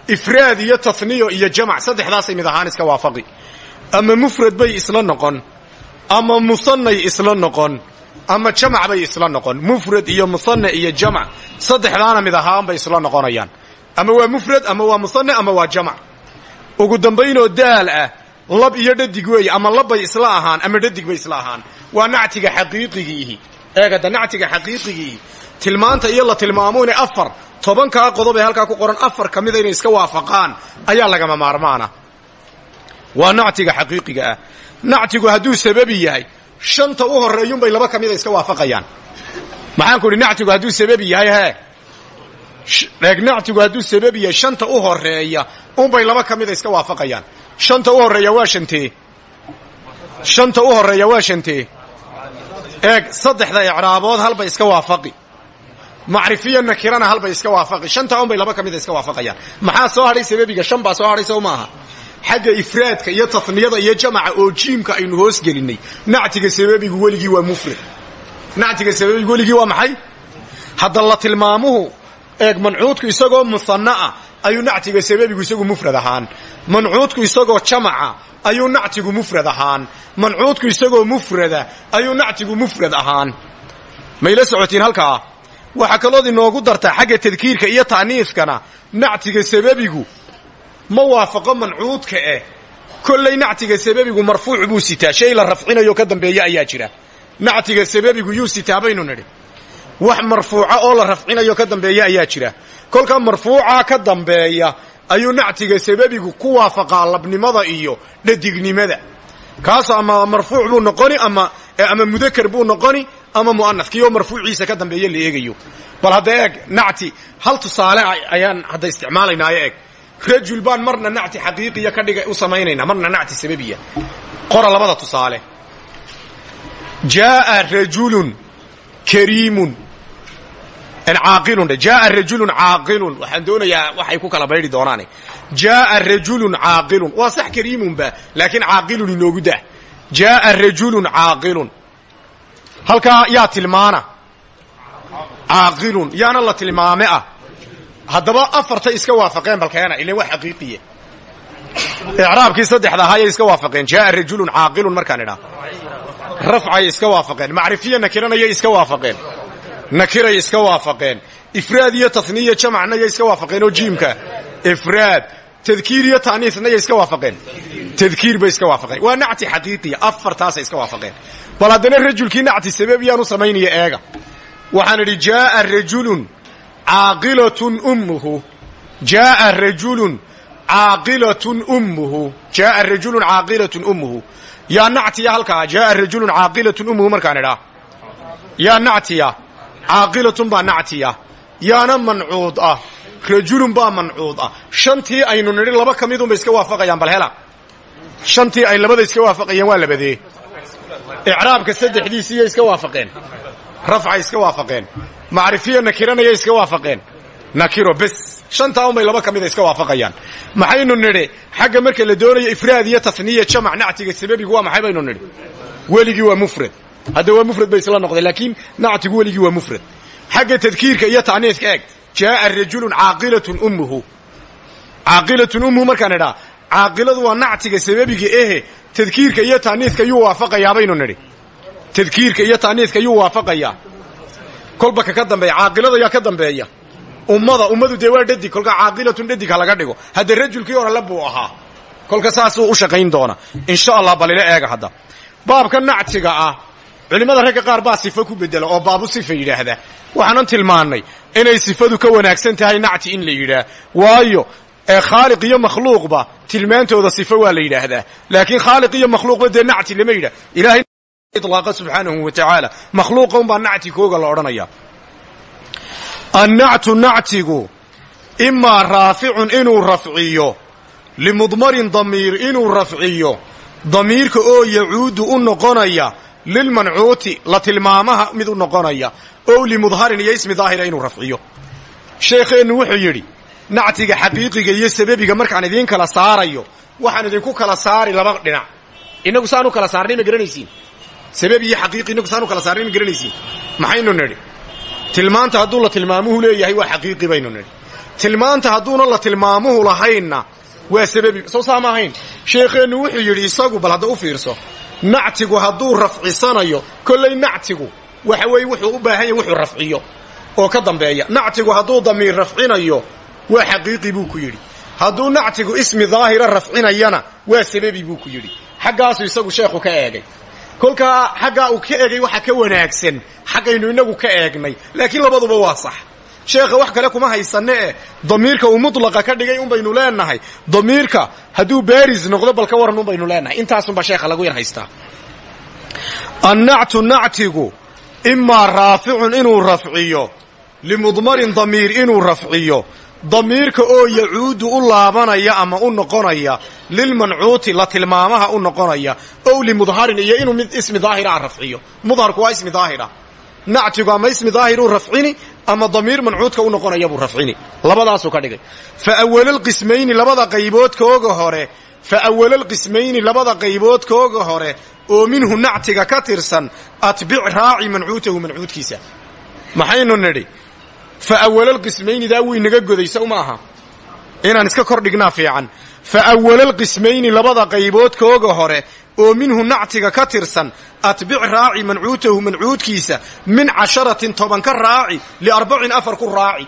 Ifraad iyo taniyo iyo jamac saddexdaasay mid ahaan iska waafaqi. Ama mufrad bay isla noqon ama musanay isla noqon ama jamac bay isla noqon. Mufrad iyo musane iyo jamac saddexdaana mid ahaan bay isla noqonayaan ama waa mufrad ama waa musane ama waa jamac. Ugu dambaynoo daal ah lab iyo dhadig weeye ama labbay isla ahaan ama dhadig bay isla ahaan. Waa nactiga xaqiiqigiihi. Eegada nactiga xaqiiqigiihi. Tilmaanta iyo la tilmaamo inay afar tobankaa qodob ee halkaa ku qoran afar ka mida inay iska waafaqaan ayaa lagama maarmaana. Waa nactiga xaqiiqiga ah. Nactigu hadduu sababi yahay shanta u horreeyunbay laba ka mida iska waafaqayaan. Maxaan ku idhi nactigu hadduu yahay hee eeg nactigu hadduu sababi yahay shanta u horreeya unbay laba ka mida iska waafaqayaan. Shanta u horreeya waa shantee shanta u horreeya waa shantee eeg saddexda icraabood halbay iska waafaqi. Macrifiyo nakirana halbay iska waafaqi. Shanta unbay laba ka iska waafaqayaan. Maxaa soo hadhay sababiga? Shan baa soo hadhay sow maaha. Ifraadka iyo taniyada iyo jamaca oo jiimka aynu hoos gelinay. Nactiga sababigu weligii waa mufrad. Nactiga sababigu weligii waa maxay? Hadda tilmaamuhu eeg mancuudku isagoo musanna'a ayuu nactiga sababigu isagu mufrad ahaan. Mancuudku isagoo jamaca ayuu nactigu mufrad ahaan. Mancuudku isagoo mufrada ayuu nactigu mufrad ahaan. Mayla socotiin halkaa? Waxaa kalood inoogu dartaa xagga tadkiirka iyo ta'niiskana nactiga sababigu ma waafaqo mancuudka eh. Kolley nactiga sababigu marfuuc buu sitaa. Shay la rafcinayo ka dambeeya ayaa jira. Nactiga sababigu yuu sitaa baynu nidhi wax marfuuca oo la rafcinayo ka dambeeya ayaa jira. Kolka marfuuca ka dambeeya ayuu nactiga sababigu ku waafaqaa labnimada iyo dhadignimada kaasoo ama marfuuc buu noqoni ama ama mudakar buu noqoni ama mu'anaf kii oo marfuuciisa ka dambeeya la eegayo. Bal hadda eeg nacti hal tusaale ayaan hadda isticmaalaynaayo eeg. Rajul baan marna nacti xaqiiqiya ka dhiga u samaynaynaa marna nacti sababiya. Qora labada tusaale. Jaaa rajulun kariimun caaqilun jaaa rajulun caaqilun waxaan doonayaa waxay ku kala baydhi doonaane jaaa rajulun caaqilun waa sax kariimunba laakiin caaqilun inoogu dah jaaa rajulun caaqilun halkaa yaa tilmaana caaqilun yaana la tilmaame ah haddaba afartay iska waafaqeen balkeena ilan waa xaqiiqiye icraabkii saddexda ahaayay iska waafaqeen jaaa rajulun caaqilun markaan idhaa rafcay iska waafaqeen macrifiya nakiranayay iska waafaqeen nakiray iska waafaqeen. Ifraad iyo taniya jamacnayay iska waafaqeen oo jiimka. Ifraad tadkiir iyo taaniisnayay iska waafaqeen. Tadkiir bay iska waafaqeen. Waa nacti xaqiiqiya. Afartaasay iska waafaqeen. Bal haddana rajulkii nacti sababiyaan u samaynaya eega. Waxaan idhi jaaa rajulun caaqilatun ummuhu. Jaaa rajulun caaqilatun ummuhu. Jaaa rajulun caaqilatun ummuhu. Yaa nactiya halkaa jaaa rajulun caaqilatun ummuhu markaan idhaa. Yaa nactiya caaqilatun baa nactiya yaana mancuud ah rajulun baa mancuud ah. Shantii aynu nidhi laba ka midunba iska waafaqayaan bal hela. Shantii ay labada iska waafaqayeen waa labadee. Icraabka saddexdiisiiya iska waafaqeen. Rafcay iska waafaqeen. Macrifiya nakiranaya iska waafaqeen. Nakiro bes shantaa unbay laba ka mida iska waafaqayaan. Maxaynu nidhi xagga marka la doonayo ifraad iyo taniya jamac nactiga sababigu waa maxay baynu nidhi? Weligii waa mufrad hadda waa mufrad bay isla noqdeen laakiin nactigu weligii waa mufrad. Xagga tadkiirka iyo taaniiska eeg. Jaaa rajulun caaqilatun ummuhu. Caaqilatun ummuhu markaan idhaa caaqiladu waa nactiga sababiga ehe tadkiirka iyo taaniiska yuu waafaqayaa baynu nidhi. Tadkiirka iyo taaniiska yuu waafaqayaa. Kolba ka ka dambeeya caaqilada yaa ka dambeeya. Ummada ummadu dee waa dhadig kolka caaqilatun dhadig ha laga dhigo. Hadda rajulkii hore la buu ahaa kolka saasuu u shaqayn doona. Insha allah balila eega hadda. Baabka nactiga ah culimmada ragga qaar baa sifo ku bedela oo baabu sifa yidhaahda. Waxaanan tilmaannay inay sifadu ka wanaagsan tahay nacti in la yidhaah. Waayo khaaliq iyo makhluuqba tilmaantooda sifo waa la yidhaahdaa. Laakiin khaaliq iyo makhluuqba dee nacti lama yidhah ilahay ilaaqa subxaanahu wa tacaala. Makhluuqa unbaa nacti kooga la odhanaya. Annactu nactigu imaa raaficun inuu rafciyo limudmarin damiir inuu rafciyo. Damiirka oo yacuudu u noqonaya lilmancuuti la tilmaamaha mid u noqonaya ow limudharin iyo ismi daahira inuu rafciyo sheekheennu wuxuu yidhi nactiga xaqiiqiga iyo sababiga markaan idiin kala saarayo waxaan idinku kala saari laba dhinac inagu saanu kala saarnay ma garanaysiin sababi iyo xaqiiqi inagu saanu kala saarnay ma garanaysiin maxaynu nidhi tilmaanta hadduu la tilmaamuhu leeyahay waa xaqiiqi baynu nidhi tilmaanta hadduuna la tilmaamuhu lahaynna waa sababi soo ahayn sheekheennu wuxuu yidhi isagu bal hadda u fiirso nactigu hadduu rafcisanayo kollay nactigu waxa weeye wuxuu u baahan yahy wuxuu rafciyo. Oo ka dambeeya nactigu hadduu damiir rafcinayo waa xaqiiqi buu ku yidhi. Hadduu nactigu ismi daahira rafcinayana waa sababi buu ku yidhi. Xaggaasuu isagu sheekhu ka eegay. Kolkaa xaggaa uu ka eegay waxa ka wanaagsan xaggaynu inagu ka eegnay laakiin labaduba waa sax sheekha wax kale kuma haysanne eh. Damiirka uu mutlaqa ka dhigay un baynu leenahay. Damiirka hadduu baaris noqdo bal ka waran un baynu leenahay. Intaasunbaa sheekha lagu yar haystaa annactu nactigu imaa raaficun inuu rafciyo. Limudmarin damiir inuu rafciyo. Damiirka oo yacuudu u laabanaya ama u noqonaya lilmancuuti la tilmaamaha u noqonaya ow limudharin iyo inuu mid ismi daahira rafciyo. Mudharku waa ismi daahira. Nactigu ama ismi daahiruu rafcini ama damiir mancuudka u noqonaya buu rafcini. Labadaasuu ka dhigay. Fa awalalqismayni labada qayboodkooga hore fa awalalqismayni labada qayboodkooga hore oo minhu nactiga ka tirsan atbic raaci mancuutahu mancuudkiisa. Maxaynu nidhi? Fa awalalqismaynidaa wuu inaga goday sow ma aha. Inaan iska kor dhignaa fiican. Fa awalalqismayni labada qayboodkooga hore oo minhu nactiga ka tirsan atbic raaci mancuutahu mancuudkiisa min casharatin toban ka raaci liarbacin afar ku raaci.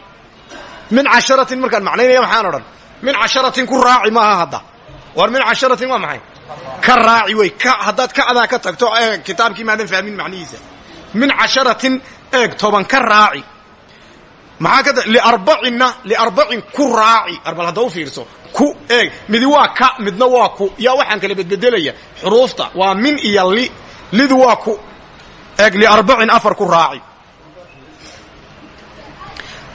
Min casharatin markaan macnaynaya maxaan odhan? Min casharatin ku raaci maaha hadda. War min casharatin waa maxay? Ka raaci wey haddaad kacdaa ka tagto eeg kitaabkii maadan fahmin macnihiisa. Min casharatin eeg toban ka raaci maxaa ka liarbacinna liarbacin ku raaci. Arbal hadda u fiirso. Ku eeg. Midi waa ka midna waa ku. Yaa waxaan kala bedbedelaya. Xuruufta waa min iyo li. Lidu waa ku. Eeg liarbacin afar ku raaci.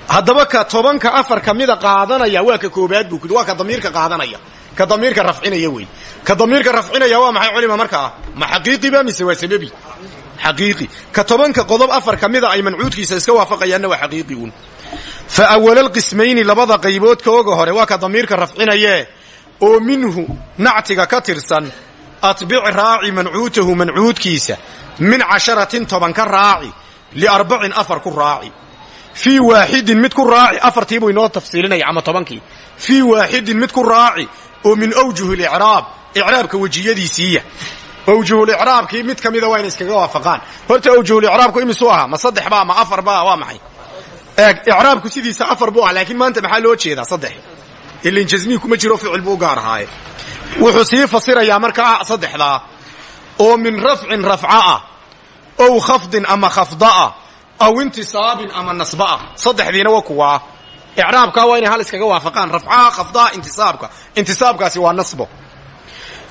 Haddaba ka tobanka afar ka mida qaadanaya waa ka koobaad buu kudi waa ka damiirka qaadanaya. Ka damiirka rafcinaya wey. Ka damiirka rafcinaya waa maxay culima markaa ma xaqiiqiba mise waa sababi? Xaqiiqi. Ka tobanka qodob afar ka mida ay mancuudkiisa iska waafaqayaanna waa xaqiiqi un fa awalalqismayni labada qaybood kooga hore waa ka damiirka rafcinaye oo minhu nactiga ka tirsan atbic raaci mancuutahu mancuudkiisa min casharatin toban ka raaci liarbacin afar ku raaci. Fii waaxidin mid ku raaci afartii buu inoo tafsiilinaya ama tobankii. Fii waaxidin mid ku raaci oo min awjuhi licraab icraabka wejiyadiisiiya. Awjuhulicraabkii mid ka mida waa ina iskaga waafaqaan. Horta awjuhulicraabku imisuu ahaa ma saddex baa ma afar baa waa maxay eeg icraabku sidiisa afar buu ah laakiin maanta maxaa loo jeedaa saddex? Ilin jasmii kuma jiro ficil buu u gaar ahaaye. Wuxuu sii fasirayaa markaa saddexdaa oo min rafcin rafca ah ow khafdin ama khafdaah aw intisaabin ama nasbaah saddexdiina waa kuwaa icraabkaa waa inay hal iskaga waafaqaan rafcaha khafdaha intisaabka. Intisaabkaasi waa nasbo.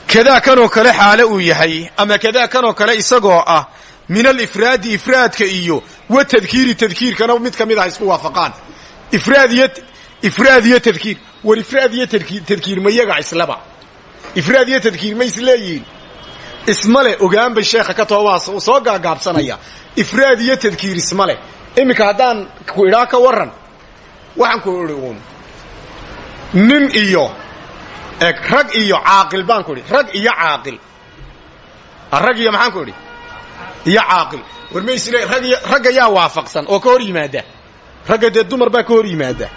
Kadaa kanoo kale xaale uu yahay ama kadaa kanoo kale isagoo ah min alifraadi ifraadka iyo wa tadkiiri tadkiirkana mid ka mid ah isku waafaqaan. Ifraad iyo tadkiir war ifraad iyo tadkiir ma yaga islaba. Ifraad iyo tadkiir ma isleeyihiin. Ismale ogaan bay sheekha ka toobaa soo gaagaabsanaya. Ifraad iyo tadkiir ismale iminka haddaan ku idhaa ka waran waxaan ku idhi uun. Nin iyo rag iyo caaqil baan ku idhi. Rag iyo caaqil. Rag iyo maxaan ku idhi iyo caaqil. War ma isle rag iyo ragga yaa waafaqsan oo ka hor yimaada. Ragga dee dumar baa ka yimaada.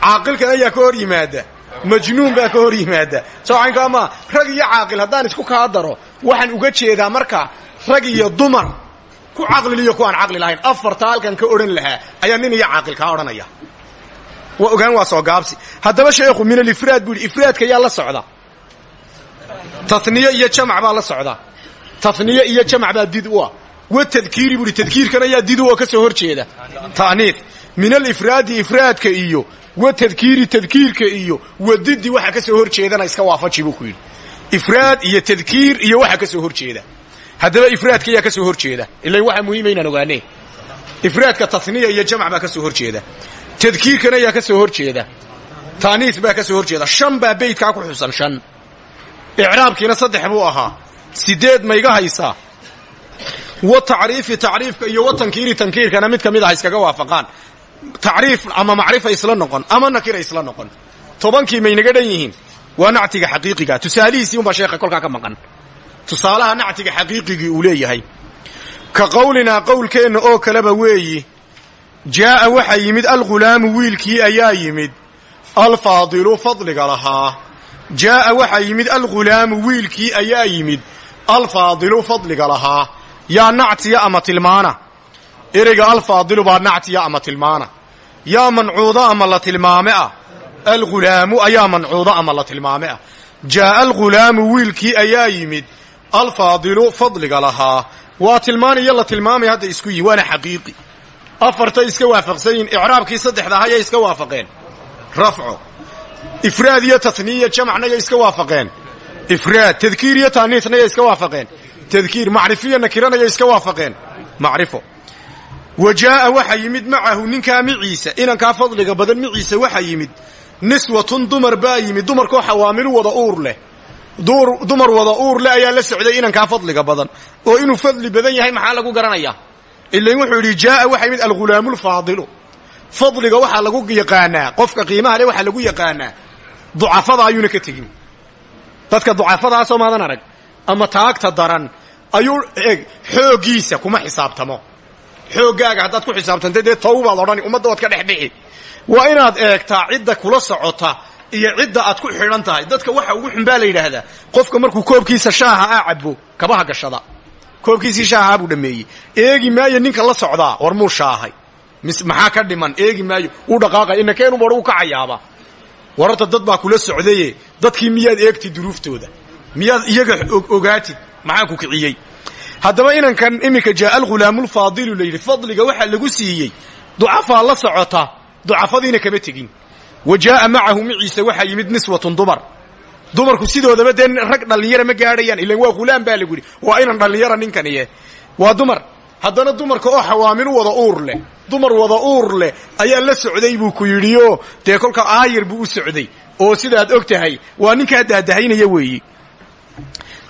Caaqilkan ayaa ka yimaada. Majnuun baa ka hor yimaada. Soocaynkaa maa rag iyo caaqil haddaan isku kaa daro waxaan uga jeedaa marka rag iyo dumar ku caqliliyo ku aan caqli lahayn. Afarta halkan ka odhan lahaa ayaa nin iyo caaqil kaa odhanaya. Waa ogaan waa soo gaabsi. Haddaba sheekhu min alifraad buu yidhi ifraadka yaa la socda. Taniye iyo jamac baa la socda. Taniye iyo jamac baa did u ah wa tadkiiri buu yidhi tadkiirkan ayaa did u oo ka soo hor jeeda. Ta'niif min alifraadi ifraadka iyo wa tadkiiri tadkiirka iyo wa didi waxa ka soo hor iska waafaji buu ku yidhi. Ifraad iyo tadkiir iyo waxa ka soo hor jeeda. Haddaba ifraadka ayaa ka soo hor jeeda. Ilan waxaa muhiima inaan ogaane. Ifraadka taniya iyo jamc baa ka soo hor jeeda. Tadkiirkan ayaa ka soo hor jeeda. Taaniis baa ka soo hor jeeda. Shan baa beydkaa ku xusan shan. Icraabkiina saddex buu ahaa. Sideed mayga haysaa wa tacriifi tacriifka iyo wa tankiiri tankiirkana mid ka mid ah iskaga waafaqaan. Tacriif ama macrifa isla noqon ama nakira isla noqon. Tobankii maynaga dhan yihiin waa nactiga xaqiiqiga. Tusaalihiisii unbaa sheekha kolkaa ka maqan. Tusaalaha nactiga xaqiiqigii uu leeyahay. Ka qowlinaa qowlkeenna oo kaleba weeyi jaa'a waxaa yimid alghulaamu wiilkii ayaa yimid alfaadilu fadliga lahaa. Jaa'a waxaa yimid alghulaamu wiilkii ayaa yimid alfaadilu fadliga lahaa yaa nactiya ama tilmaana? Ereyga alfaadilu baa nactiya ama tilmaana? Yaa mancuuda ama la tilmaame ah alghulaamu ayaa mancuuda ama la tilmaame ah jaa'a alghulaamu wiilkii ayaa yimid. Alfaadilu fadliga lahaa. Waa tilmaaniyo la tilmaamaya hadda isku yihiin waana xaqiiqi. Afartay iska waafaqsan yihiin icraabkii saddexda ahayay iska waafaqeen. Rafco ifraad iyo tatniya jamacnayay iska waafaqeen. Ifraad tadkiir iyo iska waafaqeen tadkiir macrifiyo nakiranayay iska waafaqeen. Macrifo. Wa jaa'a waxaa yimid macahu ninkaa miciisa. Inankaa fadliga badan miciisa waxaa yimid. Niswatun dumar baa yimid. Dumarkoo xawaamilu wada uur leh. Dumar wada uur leh ayaa la socday inankaa fadliga badan. Oo inuu fadli badan yahay maxaa lagu garanayaa ilan wuxuu yidhi jaa'a waxaa yimid alghulaamulfaadilu fadliga waxaa lagu yaqaanaa. Qofka qiimaha le waxaa lagu yaqaanaa. Ducafada ayuuna ka tegin. Dadka ducafadaasoo maadan arag. Ama taagta daran ayuu eg xooggiisa kuma xisaabtamo. Xooggaaga haddaad ku xisaabtanta dee tawbaad odhani ummadda waad ka dhex waa inaad eegtaa cidda kula socota iyo cidda aad ku xidhan tahay. Dadka waxa ugu xun baa la yidhaahdaa qofka markuu koobkiisa shaaha a cabo kabaha gashada. Koobkiisii shaahaa buu dhameeyey eegi maayo ninka la socdaa war muu shaahay. Maxaa ka dhiman? Eegi maayo uu dhaqaaqay inakeenuba u kacayaaba. Wararta dad baa kula socdaye dadkii miyaad eegtid duruuftooda? Miyaad iyaga ogaatid maxaa ku kiciyey? Haddaba inankan iminka jaaa alghulaamulfaadilu la yidhi fadliga waxaa lagu siiyey ducafaa la socota ducafadiina kama tegin. Wa jaaa macahu maciise waxaa yimid niswatun dumar dumarku sidoodaba dee rag dhallinyara ma gaadhayaan ilan waa hulaam baa lagu yidhi waa inan dhallinyara ninkaniye waa dumar. Haddana dumarka oo xawaamil wada uur leh dumar wada uur leh ayaa la socday buu ku yidhioo dee kolka aayar buu u socday. Oo sidaad og tahay waa ninkaa daadahaynaya weeyi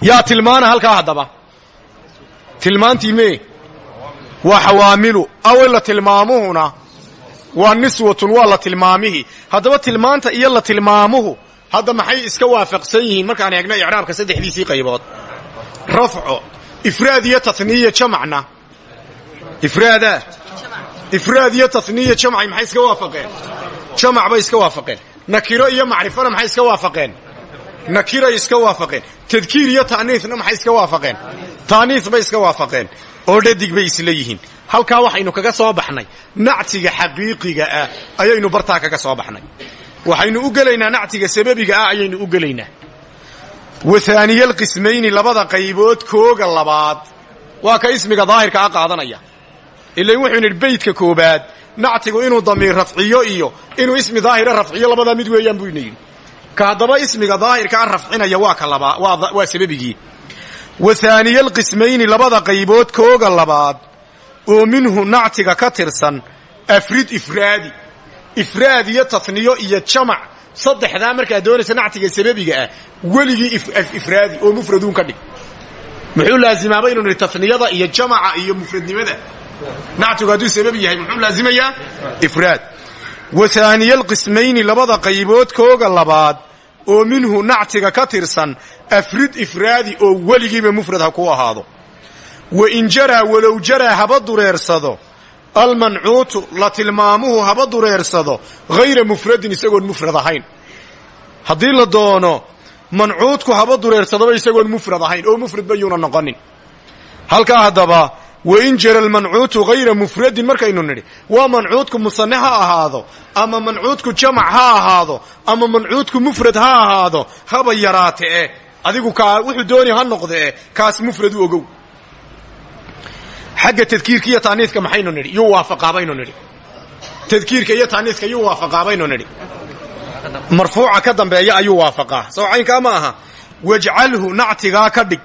yaa tilmaana halkaa haddaba? Tilmaantii mee? Waa xawaamilu. Awela tilmaamuhuna. Waa niswatun waa la tilmaamihii haddaba tilmaanta iyo la tilmaamuhu hadda maxay iska waafaqsan yihiin? Markaan eegno icraabka saddexdiisii qaybood. Rafco. Ifraad iyo taniya jamacna. Ifraada. Ifraad iyo taniya jamci maxay iska waafaqeen? Jamac bay iska waafaqeen. Nakiro iyo macrifana maxay iska waafaqeen? Nakiray iska waafaqeen tadkiir iyo ta'niisna maxay iska waafaqeen? Taaniis bay iska waafaqeen. Oo dhadig bay isla yihiin. Halkaa waxaynu kaga soo baxnay nactiga xaqiiqiga ah ayaynu bartaa kaga soo baxnay. Waxaynu u gelaynaa nactiga sababiga ah ayaynu u gelaynaa. Wa haaniyalqismayni labada qaybood kooga labaad. Waa ka ismiga daahirka a qaadanaya. Ilan wuxuu yidhi beydka koobaad nactigu inuu damiir rafciyo iyo inuu ismi daahira rafciyo labadaa mid weeyaan buu ina ka ismiga daahirka a rafcinaya waa ka labaa waa sababigii. Wa haaniyalqismayni labada qaybood kooga labaad oo minhu nactiga ka tirsan afrid ifraadi. Ifraad iyo taniyo iyo jamac saddexdaa markaad doonaysa nactiga sababiga ah weligii ifraadi oo mufraduun ka dhig. Muxuu laazimaaba inu nihi taniyada iyo jamaca iyo mufradnimada? Nactigu hadduu sabab yahay muxuu laazimayaa ifraad wa haaniyalqismayni labada qaybood kooga labaad oo minhu nactiga ka tirsan afrid ifraadi oo weligiiba mufrad ha ku ahaado. Wa in jaraa walow jaraa haba dureersado almancuutu la tilmaamuhu haba dureersado hayra mufradin isagoon mufrad ahayn. Haddii la doono mancuudku haba dureersadoba isagoon mufrad ahayn oo mufrad bayuuna noqonin. Halkaa haddaba wain jara almancuutu hayra mufradin markaynu nidhi waa mancuudku musane ha ahaado ama mancuudku jamac ha ahaado ama mancuudku mufrad ha ahaado haba yaraate eh. Adigu kaa wuxuu dooni ha noqde eh. Kaas mufrad u ogow. Xagga tadkiirka iyo taaniiska maxaynu nidhi yuu waafaqaabaynu nidhi. Tadkiirka iyo taaniiska yuu waafaqaabaynu nidhi. Marfuuca ka dambeeya ayuu waafaqaa. Soo caynkaa ma aha. Wajcalhu nactigaa ka dhig.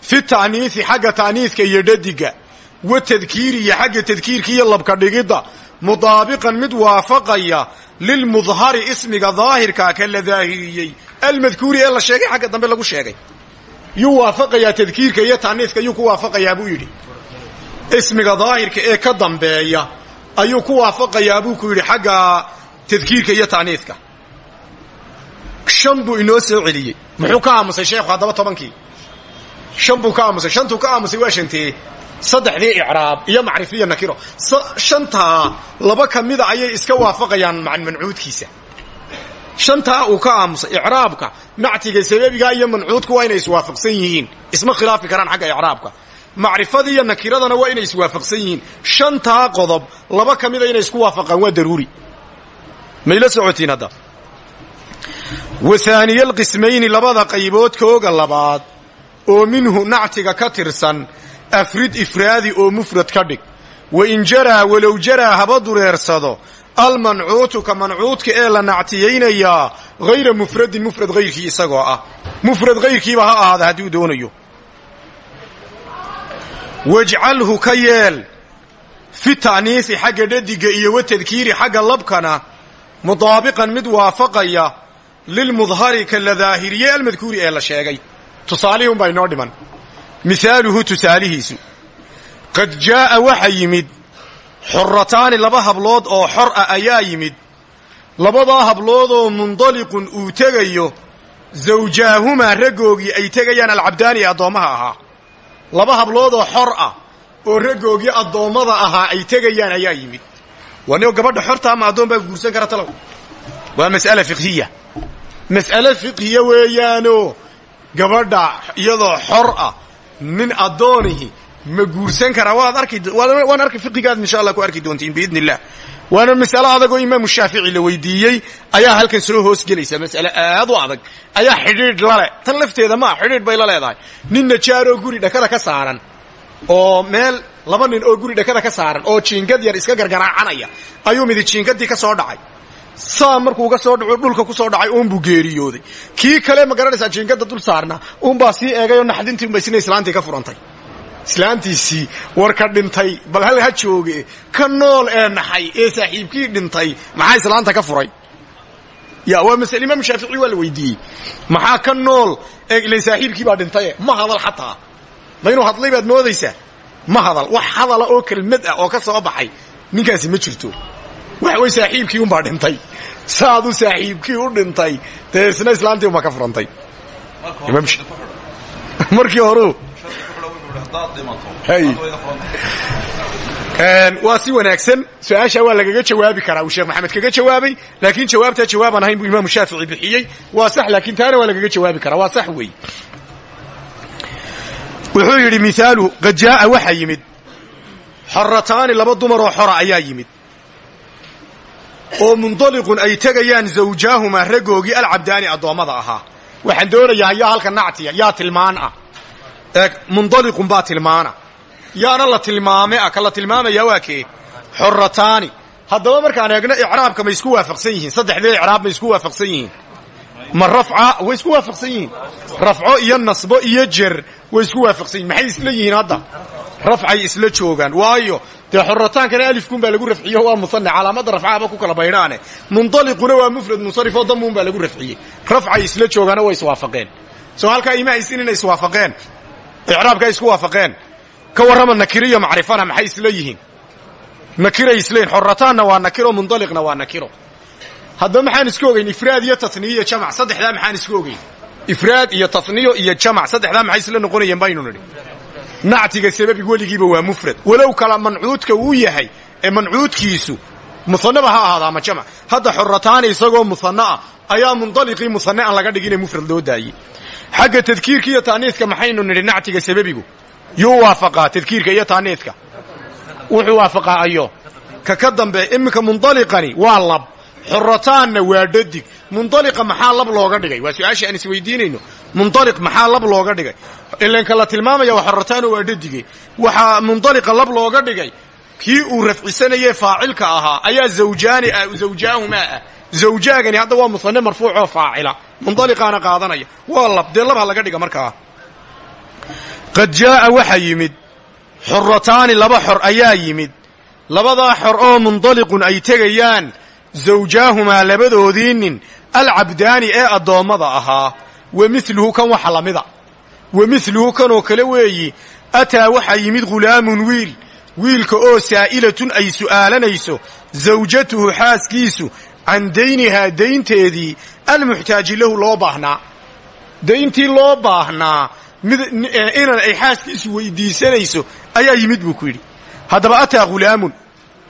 Fi ta'niisi xagga ta'niiska iyo dhadiga wa tadkiiri iyo xagga tadkiirka iyo labka dhigidda mudaabiqan mid waafaqaya lilmudhari ismiga daahirkaa ka la daahiriyey. Almadkuuri ee la sheegay xagga dambe lagu sheegay. Yuu waafaqayaa tadkiirka iyo ta'niiska yuu ku waafaqayaa buu yidhi. Ismiga daahirka ee ka dambeeya ayuu ku waafaqayaa buu ku yidhi xagga tadkiirka iyo ta'niiska shan buu inoo soo celiyey. Muxuu ka haddaba tobankii saddexdii icraab iyo macrifiyo nakiro. Shantaa laba ka mida ayay iska waafaqayaan mancuudkiisa. Shantaa uu ka aamusay icraabka nactiga sababiga iyo mancuudku waa inay iswaafaqsan yihiin. Isma khilaafi karaan xagga icraabka. Macrifada iyo nakiradana waa inay iswaafaqsan yihiin. Shantaa qodob laba ka mida inay isku waafaqaan waa daruuri. Mayla socotiin hadda? Wa haaniyalqismayni labada qaybood kooga labaad oo minhu nactiga ka tirsan afrid ifraadi oo mufrad ka dhig. Wa in jaraa walow jaraa haba dureersado. Almancuutu ka mancuudka ee la nactiyaynayaa hayra mufradin mufrad hayrkii isagoo ah. Mufrad hayrkiiba ha ahaada hadduu doonayo. Wajcalhu ka yeel fi ta'niisi xagga dhadiga iyo wa tadkiiri xagga labkana mudaabiqan mid waafaqaya lilmudhari ka la daahiriyey almadkuuri ee la sheegay. Tusaalihii unbaa inoo dhiman mihaaluhu tusaalihiisu. Qad jaa'a waxa yimid xorataani laba hablood oo xor ah ayaa yimid. Labadaa habloodoo mundaliqun uu tegayo zawjaahumaa raggoogii ay tegayaan alcabdaani ee addoommaha ahaa. Laba habloodoo xor ah oo raggoogii addoommada ahaa ay tegayaan ayaa yimid. Wanio gabadha xorta ama addoon baa guursan kara waa mas'ala fiqhiya. Mas'ale fiqhiya weeyaano gabadha iyadoo xor ah nin addoonihi. Ma guursan karaa waad arki waan arki fiqigaad insha allah ku arki doontiin biidn illah waana mas'alo adagoo imaamu shaafici la weydiiyey ayaa halkan soo hoos gelaysa. Mas'ale aad u adag ayaa xidhiidh lale tan lafteeda maa xidhiidh bay la leedahay. Nin najaaroo guri dhakada ka saaran oo meel laba nin oo guri dhakada ka saaran oo jiingad yar iska gargaraacanaya ayuu midi jiingadii ka soo dhacay saa markuu ga soo dhaco dhulka ku soo dhacay uunbuu geeriyooday. Kii kale ma garanaysaa dul saarna uunbaa sii eegay oo naxdintii unbay sina islaantii ka furantay. Islaantiisii war ka dhintay bal hal ha jooge ka nool ee naxay ee saaxiibkii dhintay maxaa islaanta ka furay? Ya waa masale imaam shaafici waa maxaa ka nool ee ila saaxiibkii baa dhintaye ma hadal xataa. Ma inuu hadlay baad moodaysaa? Ma hadal. Wax hadala oo kelmad ah oo ka soo baxay ninkaasi ma jirto waxa way saaxiibkii unbaa dhintay. Saadu saaxiibkii u dhintay. Dee isna islaantii unbaa ka furantay. Markii horeu waa si wanaagsan. Su'aashaa waa lagaga jawaabi karaa uu sheekh maxamed kaga jawaabay. Laakiin jawaabtaa jawaabaan ahayn buu imaamu shaafici bixiyey. Waa sax laakiin taana waa lagaga jawaabi karaa. Waa sax weey. Wuxuu yidhi mihaalu qad jaaa waxaa yimid. Xorataani laba dumaroo xora ayaa yimid oo mundaliqun ay tegayaan zawjaahumaa raggoogii alcabdaani addoommada ahaa. Waxaan doonayaa yaa halka nactiya yaa tilmaan ah. Eeg mundaliqun baa tilmaana. Yaana la tilmaame ah ka la tilmaamaya waa kee? Xorataani haddaba markaan eegno icraabka ma isku waafaqsan yihiin. Saddexdee icraab ma isku waafaqsan yihiin. Ma rafca way isku waafaqsan yihiin. Rafco iyo nasbo iyo jer way isku waafaqsan yihiin maxay isla yihiin hadda? Rafcay isla joogaan. Waayo dee xorataankana alifkuun baa lagu rafciyo waa musane calaamadda rafcahaba ku kala baydhaane. Mundaliquna waa mufrad munsarifoo damuun baa lagu rafciyey. Rafcay isla joogaana way iswaafaqeen. Soo halkaa ima haysin inay iswaafaqeen icraabka isku waafaqeen. Ka warrama nakiro iyo macrifana maxay isla yihiin? Nakiray isleeyihin xorataanna waa nakiro mundaliqna waa nakiro haddaba maxaan isku ogeyn ifraad iyo taniyo iyo jamac saddexdaa maxaan isku ogeyn. Ifraad iyo taniyo iyo jamac saddexdaa maxay isla noqonayeen baynu nidhi nactiga sababig weligiiba waa mufrad. Walow kala mancuudka uu yahay ee mancuudkiisu musanaba ha ahaada ama jamac hadda xorataani isagoo musane ah ayaa mundaliqii musane aan laga dhigine mufrad loo daayey xagga tadkiirka iyo taaniiska maxaynu nidhi nactiga sababigu yuu waafaqaa tadkiirka iyo taaniiska wuxuu waafaqaa ayo ka ka dambe iminka mundaliqani waa lab. Xorataanna waa dhadig. Mundaliqa maxaa lab looga dhigay? Waa su'aasha aan isweydiinayno. Mundaliq maxaa lab looga dhigay ilanka la tilmaamaya waa xorataano waa dhadige waxaa mundaliqa lab looga dhigay. Kii uu rafcisanayee faacilka ahaa ayaa zawjaani ah zawjaahumaa ah. Zawjaagani hadda waa musane marfuucoo faacila. Mundaliqaana qaadanaya. Waa lab dee labha laga dhiga markaa. Qad jaaa waxaa yimid. Xorataani laba xor ayaa yimid. Labadaa xor oo mundaliqun ay tegayaan. Zawjaahumaa labadoodii nin alcabdaani ee addoommada ahaa. Wa miluhu kan waxa lamida wa miluhu kanoo kale weeyi ataa waxaa yimid ghulaamun wiil. Wiilka oo saa'ilatun ay su'aalanayso zawjatuhu xaaskiisu can daynihaa daynteedii almuxtaaji lahu loo baahnaa. Dayntii loo baahnaa mid inan ay xaaskiisu weydiisanayso ayaa yimid buu ku yidhi. Haddaba ataa hulaamun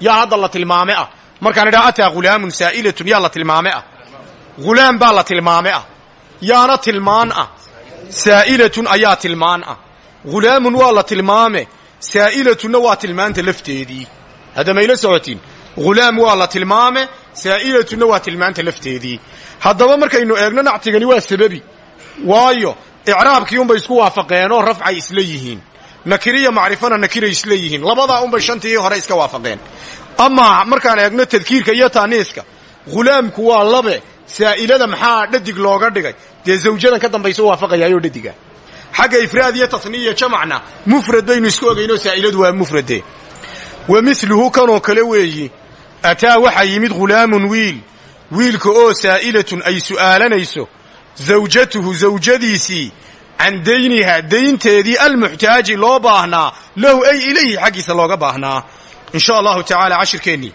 yaa hadda la tilmaame ah. Markaan idhaha ataa hulaamun saa'ilatun yaa la tilmaame ah. Hulaam baa la tilmaame ah. Yaana tilmaan ah saa'ilatun ayaa tilmaan ah. Hulaamun waa la tilmaame. Saa'ilatunna waa tilmaanta lafteedii. Hadda mayla socotiin. Hulaam waa la tilmaame. Saa'ilatunna waa tilmaanta lafteedii. Haddaba markaynu eegno nactigani waa sababi. Waayo icraabkii unbay isku waafaqeenoo rafcay isla yihiin. Nakiriya macrifana nakiray isla yihiin. Labadaa unbay shantii hore iska waafaqeen. Amaa markaan eegno tadkiirka iyo taaniiska hulaamku waa labe. Saa'ilada maxaa dhadig looga dhigay dee zawjadan ka dambaysa u waafaqayaayoo dhadiga xagga ifraad iyo tasniya jamacna mufrad baynu isku ogaynoo saa'iladu waa mufrade. Wa miluhu kanoo kale weeyi ataa waxaa yimid hulaamun wiil. Wiilka oo saa'ilatun ay su'aalanayso zawjatuhu zawjadiisii can dayniha daynteedii almuxtaaji loo baahnaa lahu ay ilayhi xaggiisa looga baahnaa. In sha allahu tacaala cashirkeennii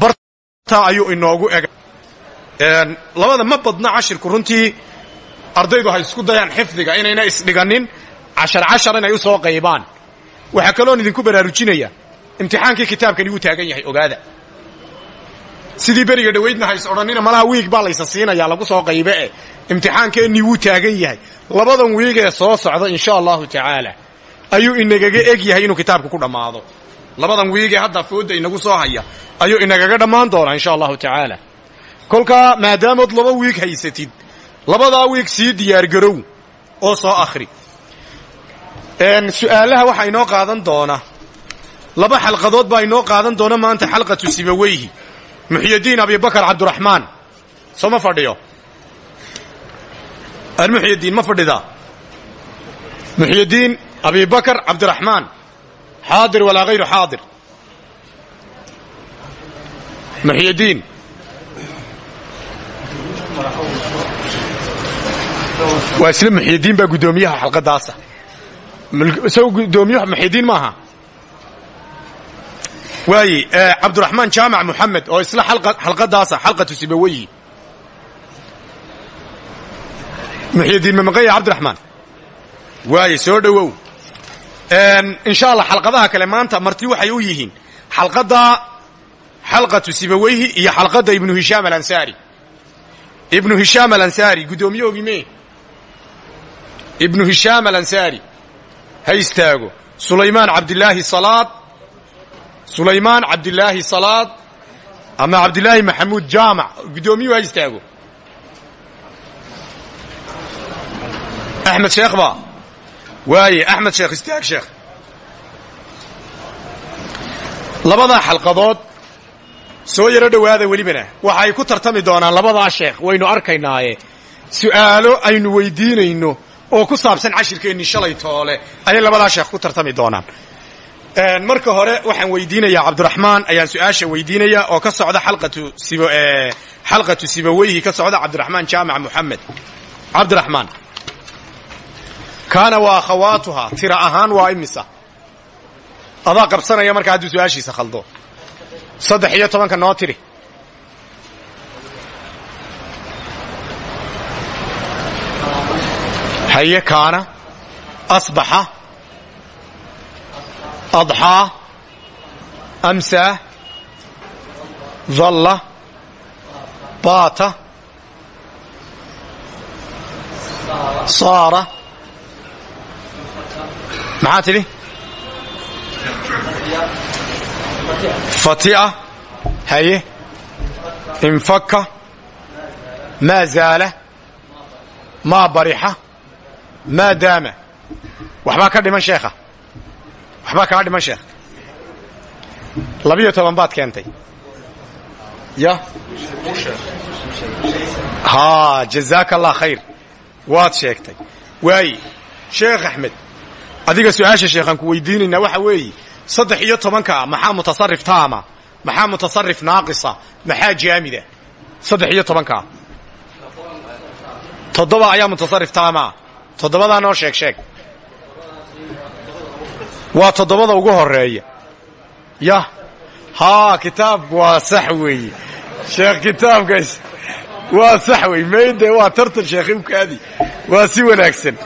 bartaa ayuu inoogu ega. Labada ma badna cashirku runtii ardaydu hay isku dayaan xifdiga inayna isdhiganin cashar cashar inay u soo qaybaan. Waxaa kaloon idinku baraarujinaya imtixaankii kitaabkani wuu taagan yahay ogaada. Sidii beriga dhowaydna hays odhanina malaha wiig baa laysa siinaya lagu soo qaybe eh imtixaankeenii wuu taagan yahay. Labadan wiig ee soo socda insha allahu tacaala ayuu inagaga eg yahay inuu kitaabku ku dhammaado. Labadan wiigee hadda fooda inagu soo haya ayuu inagaga dhammaan doonaa insha allahu tacaala. Kolkaa maadaamood laba wiig haysatid labadaa wiig sii diyaargarow oo soo akhri. Su'aalaha waxaa inoo qaadan doona laba xalqadood baa inoo qaadan doona maanta xalqatu sibaweyhi muxyadiin abibakar cabduraxmaan soo ma fadhiyo? Almuxyadiin ma fadhidaa? Muxyadiin abibakar cabdiraxmaan xaadir walaa hayru xaadir. Muxyadiin waa isla muxyadiin baa guddoomiyaha xalqadaasa. Isagu guddoomiyaha muxyadiin maaha. Waaye cabdiraxmaan jaamac moxamed oo isla xalqadaasa xalqatu sibaweyi muxyadiin mamaqaya cabdiraxmaan waaye soo dhowow. Insha allah xalqadaha kale maanta marti waxay u yihiin xalqadda xalqatu sibaweyhi iyo xalqadda ibnu hishaam alansaari. Ibnu hishaam alansaari guddoomiyahoogii me ibnu hishaam alansaari ha istaago. Sulaymaan cabdilaahi salaad. Sulaymaan cabdilaahi salaad. Ama cabdilaahi maxamuud jaamac guddoomiyuhu ha istaago. Axmed sheekh ba. Waaye axmed sheekh istaag sheekh labadaa xalqadood soo yaro dhowaada welibana. Waxa ay ku tartami doonaan labadaa sheekh waynu arkaynaaye. Su'aalo aynu weydiinayno oo ku saabsan cashirkeennii shalay toole. Ayay labadaa sheekh ku tartami doonaan. Marka hore waxaan weydiinayaa cabdiraxmaan ayaan su'aasha weydiinayaa oo ka socda xalqatu sibaweyhi ka socda cabdiraxmaan jaamac moxamed cabdiraxmaan. Kaana wa akhawaatuhaa tira ahaan waa imisa? Adaa qabsanaya markaa hadduu su'aashiisa khaldo. Saddex iyo tobanka noo tiri haye kaana asbaxa adxaa amsaa dalla baata saara maxaa tidhi fati'a haye infaka maa zaala maa barixa maa daama waxbaa ka dhiman sheekha. Waxbaa kaa dhiman sheekh. Labiyo toban baad keentay. Ya? Haa jazaaka allah khayr. Waad sheegtay. Waaye sheekh axmed adiga su'aasha sheekhaan ku weydiinaynaa waxa weeye saddex iyo tobanka maxaa mutasarif taama? Maxaa mutasarif naaqisa? Maxaa jaamida? Saddex iyo tobankaa toddoba ayaa mutasarif taamaa toddobadaa noo sheeg sheeg. Waa toddobada ugu horreeya yah haa kitaabku waa sax weeye. Sheekh kitaabkaas waa sax wey mayde waa tartan sheekhi ukaadi waa si wanaagsan.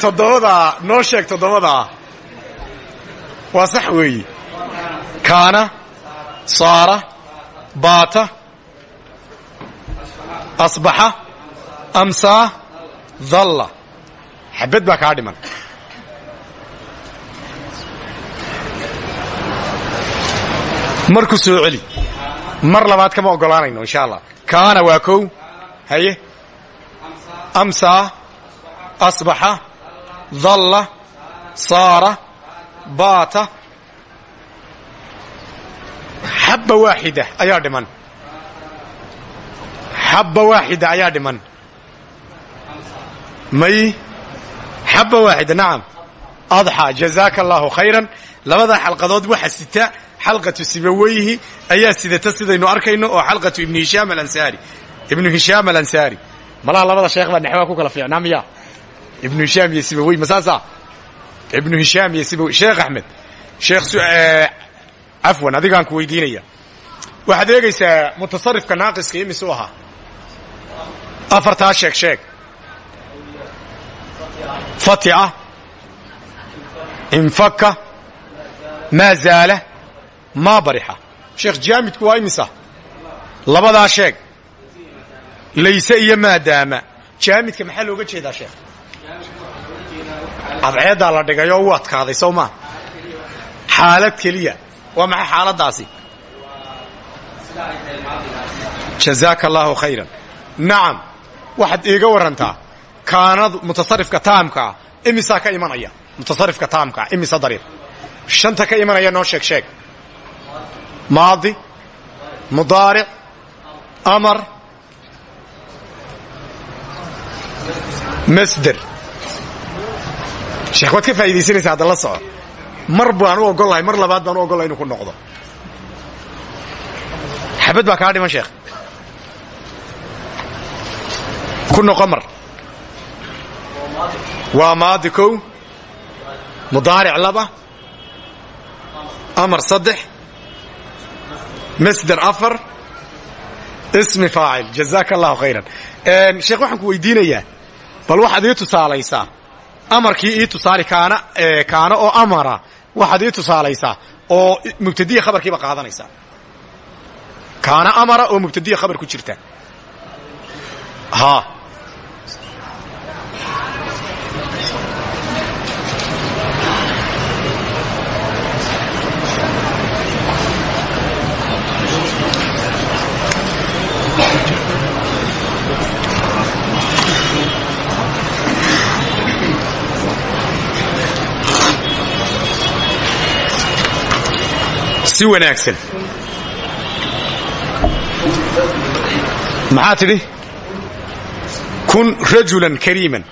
Toddobadaa noo sheeg toddobadaa waa sax weeye. Kaana saara baata asbaxa amsaa dalla xabad baa kaa dhiman. Mar ku soo celi. Mar labaad kama ogolaanayno insha allah kaana waa kow. Haye. Amsaa asbaxa dalla saara baata. Xabba waaxida ayaa dhiman. Xabba waaxida ayaa dhiman may xabba waaxida nacam adxa jazaaka allahu khayran. Labada xalqadood waxa sita xalqatu sibaweyhi ayaa sidata sidaynu arkayno oo xalqatu ibnu hishaam alansaari. Ibnu hishaam alansaari. Malaha labada sheekh baa naxwaa ku kala fiicnaa miya ibnu hishaam iyo sibawey masaasa ibnu hishaam iyo sibawey sheekh axmed. Sheekh cafwan adigaan ku weydiinaya. Waxaad eegaysaa mutasarifka naaqiska imisuu ahaa? Afartaa sheeg sheeg fatia infaka maa zaala maa barixa sheekh jaamidku waa imisa labadaa sheeg layse iyo maadaama. Jaamidka maxaa looga jeedaa sheekh? Cadceeddaa la dhigayoo u adkaaday sow maa xaalad keliya. Waa maxay xaaladdaasi? Jazaaka allaahu khayran. Nacam waxaad iiga warantaa kaanadu mutasarifka taamkaa imisaa ka imanaya? Mutasarifka taamkaa imisa dariiq? Shanta ka imanaya noo sheeg sheeg. Maadi mudaaric amar masder sheekh waad ka faa'iidaysanaysaa hadda la soco mar baan u ogol lahay mar labaad baan u ogol lahay inuu ku noqdo. Xabad baa kaa dhiman sheekh. Ku noqo mar waa maadi kow. Mudaaric laba. Amar saddex. Masder afar. Ismi faacil. Jazaaka allahu khayran sheekh waxaan ku weydiinayaa. Bal waxaad ii tusaalaysaa. Amarkii ii tusaali kaana kaana oo amara waxaad ii tusaalaysaa oo mubtadiya khabarkiiba qaadanaysaa. Kaana amara oo mubtadiya khabar ku jirta. Ha si wanaagsan. Maxaa tidhi? Kun rajulan kariiman.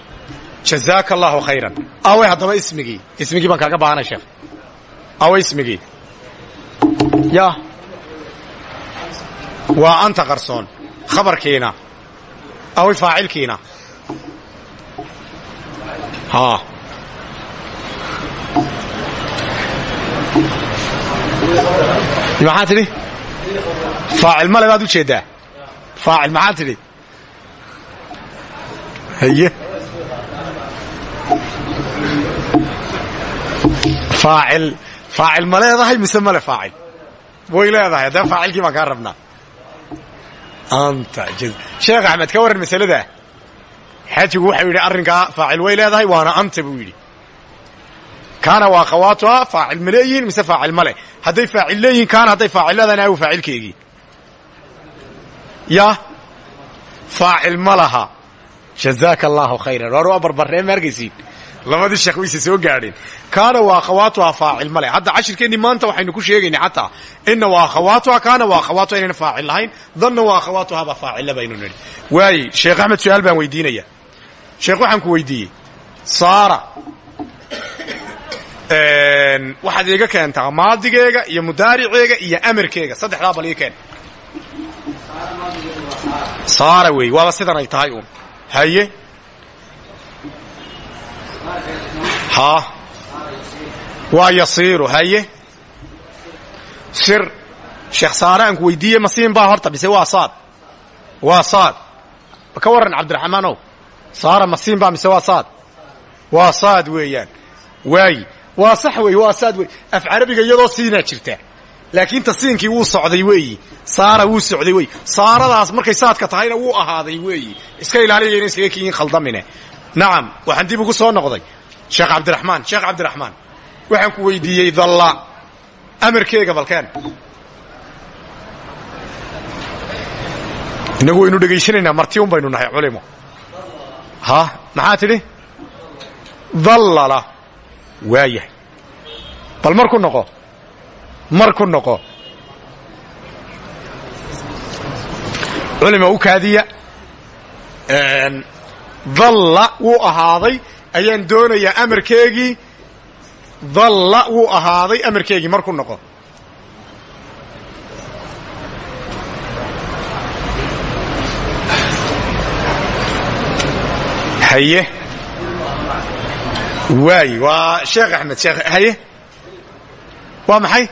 Jazaaka allaahu khayran. Away haddaba ismigii. Ismigii baan kaaga baahanay sheekh. Away ismigii. Ya. Waa anta qarsoon. Khabarkiina. Away faacilkiina. Haa maxaa tidhi? Faacil male baad u jeeddaa faacil maxaa tidhi? Haye. Faacil faacil ma leedahay mise male faacil? Way leedahay haddaba faacilkii baan kaa rabnaa. Anta sheekh axmed ka warran masaladaa xaajigu waxau yidhi arrinkaa faacil way leedahay waana anta buu yidhi. Kaana waa akhawaatuha faacil ma leeyihiin mise faacil ma leh hadday faacil leeyihiin kaana hadday faacil leedahayna aw faacilkeegii. Ya? Faacil ma laha. Jazaaka allaahu khayran. Waar waa barbarree ma argaysiin? Labadii sheekh wayse soo gaadheen. Kaana waa akhawaatuha faacil ma leh hadda cashirkeennii maanta waxaynu ku sheegaynay xataa ina waa akhawaatuha kaana waa akhawaatuha inayna faacil lahayn danna waa akhawaatuhaba faacilla baynu nidhi. Waaye sheekh axmed su'aal baan weydiinaya sheekh waxaan ku weydiiyey. Saara waxaad iiga keentaa maadigeega iyo mudaariceega iyo amarkeega saddexdaa bal ii keen. Saara wey waaba sidan ay tahay uun. Haye. Haa waa yasiiru haye. Sir sheekh saare aan ku weydiiye masiin baa horta mise waa saad. Waa saad. Ka warran cabdiraxmaanow saara masiin baa mise waa saad. Waa saad weeyaan. Waayi waa sax wey waa saad wey af carabiga iyadoo siinaa jirta. Laakiin tasiinkii wuu socday weeyi saara wuu socday wey saaradaas markay saadka tahayna wuu ahaaday weeyi iska ilaaliya ina isaga kiin khaldamine nacam waxaan dib ugu soo noqday. Sheekh cabdiraxmaan sheekh cabdiraxmaan waxaan ku weydiiyey dalla. Amarkeega balkeen innagu waynu dhegaysanaynaa marti un baynu nahay culimo. Ha maxaa tidhi? Dallala waayahay bal mar ku noqo mar ku noqo culima u kaadiya dalla wuu ahaaday ayaan doonayaa amarkeegii dalla wuu ahaaday amarkeegii mar ku noqo. Haye waayi waa sheekh axmed sheekh haye waa maxay?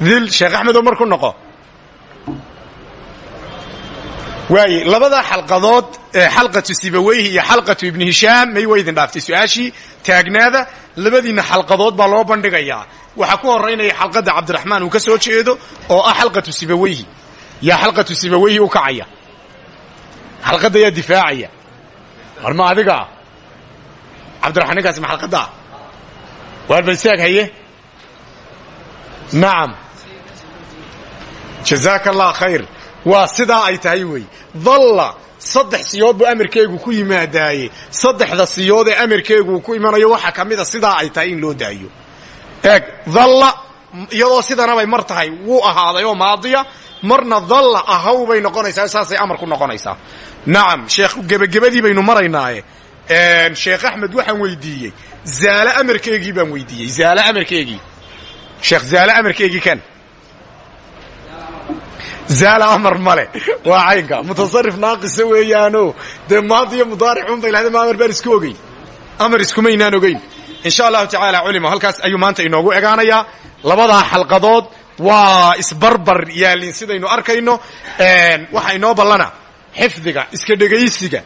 Dil sheekh axmedoo mar ku noqo. Waaye labada xalqadood ee xalqatu sibaweyhi iyo xalqatu ibni hishaam may waydin dhaaftay su'aashii taagnaada labadiinna xalqadood baa loo bandhigayaa waxaa ku horaynaya xalqadda cabdiraxmaan uu ka soo jeedo oo ah xalqatu sibaweyhi yaa xalqatu sibaweyhi u kacaya. Xalqadda yaa difaacaya. War ma adigaa cabdiraxmaan ninkaasi ma xalqadda ah waar balsaag haye nacam jazaaka allah khayr waa sidaa ay tahay wey dalla saddex siyood buu amarkeegu ku yimaadaaye saddexda siyood ee amarkeegu ku imanayo waxaa ka mida sidaa ay tahay in loo daayo eeg dalla iyadoo sidanabay mar tahay wuu ahaaday oo maadiya marna dalla ahaw bay noqonaysaa saasay amar ku noqonaysaa nacam sheekh gebagabadii baynu maraynaaye sheekh axmed waxaan weydiiyey. Zaale amarkeegii baan weydiiyey. Zaale amarkeegii sheekh zaale amarkeegii kan? Zaala amar male. Waa caynka. Mutasarif naaqisa weeyaano. Dee maanta iyo mudaaricun bay lahayd ma amar baan isku ogeyn? Amar iskumaynaan ogeyn? Insha allahu tacaala culima halkaas ayuu maanta inoogu egaanayaa labadaa xalqadood waa isbarbar yaalin sidaynu arkayno. Waxaa inoo ballana. Xifdiga iska dhegaysiga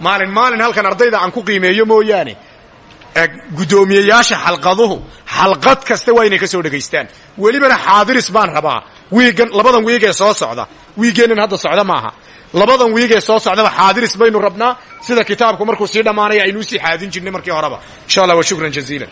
maalin maalin halkan ardayda aan ku qiimeeyo mooyaane. Guddoomiyeyaasha xalqaduhu xalqad kasta waa inay ka soo dhegaystaan. Welibana xaadiris baan rabaa. Wiigan labadan wiig ee soo socda. Wiiggeennan hadda socda maaha. Labadan wiig ee soo socdaba xaadiris baynu rabnaa. Sida kitaabku markuu sii dhammaanaya aynuu sii xaadin jirnay markii horeba. Insha allah wa shukran jaziilan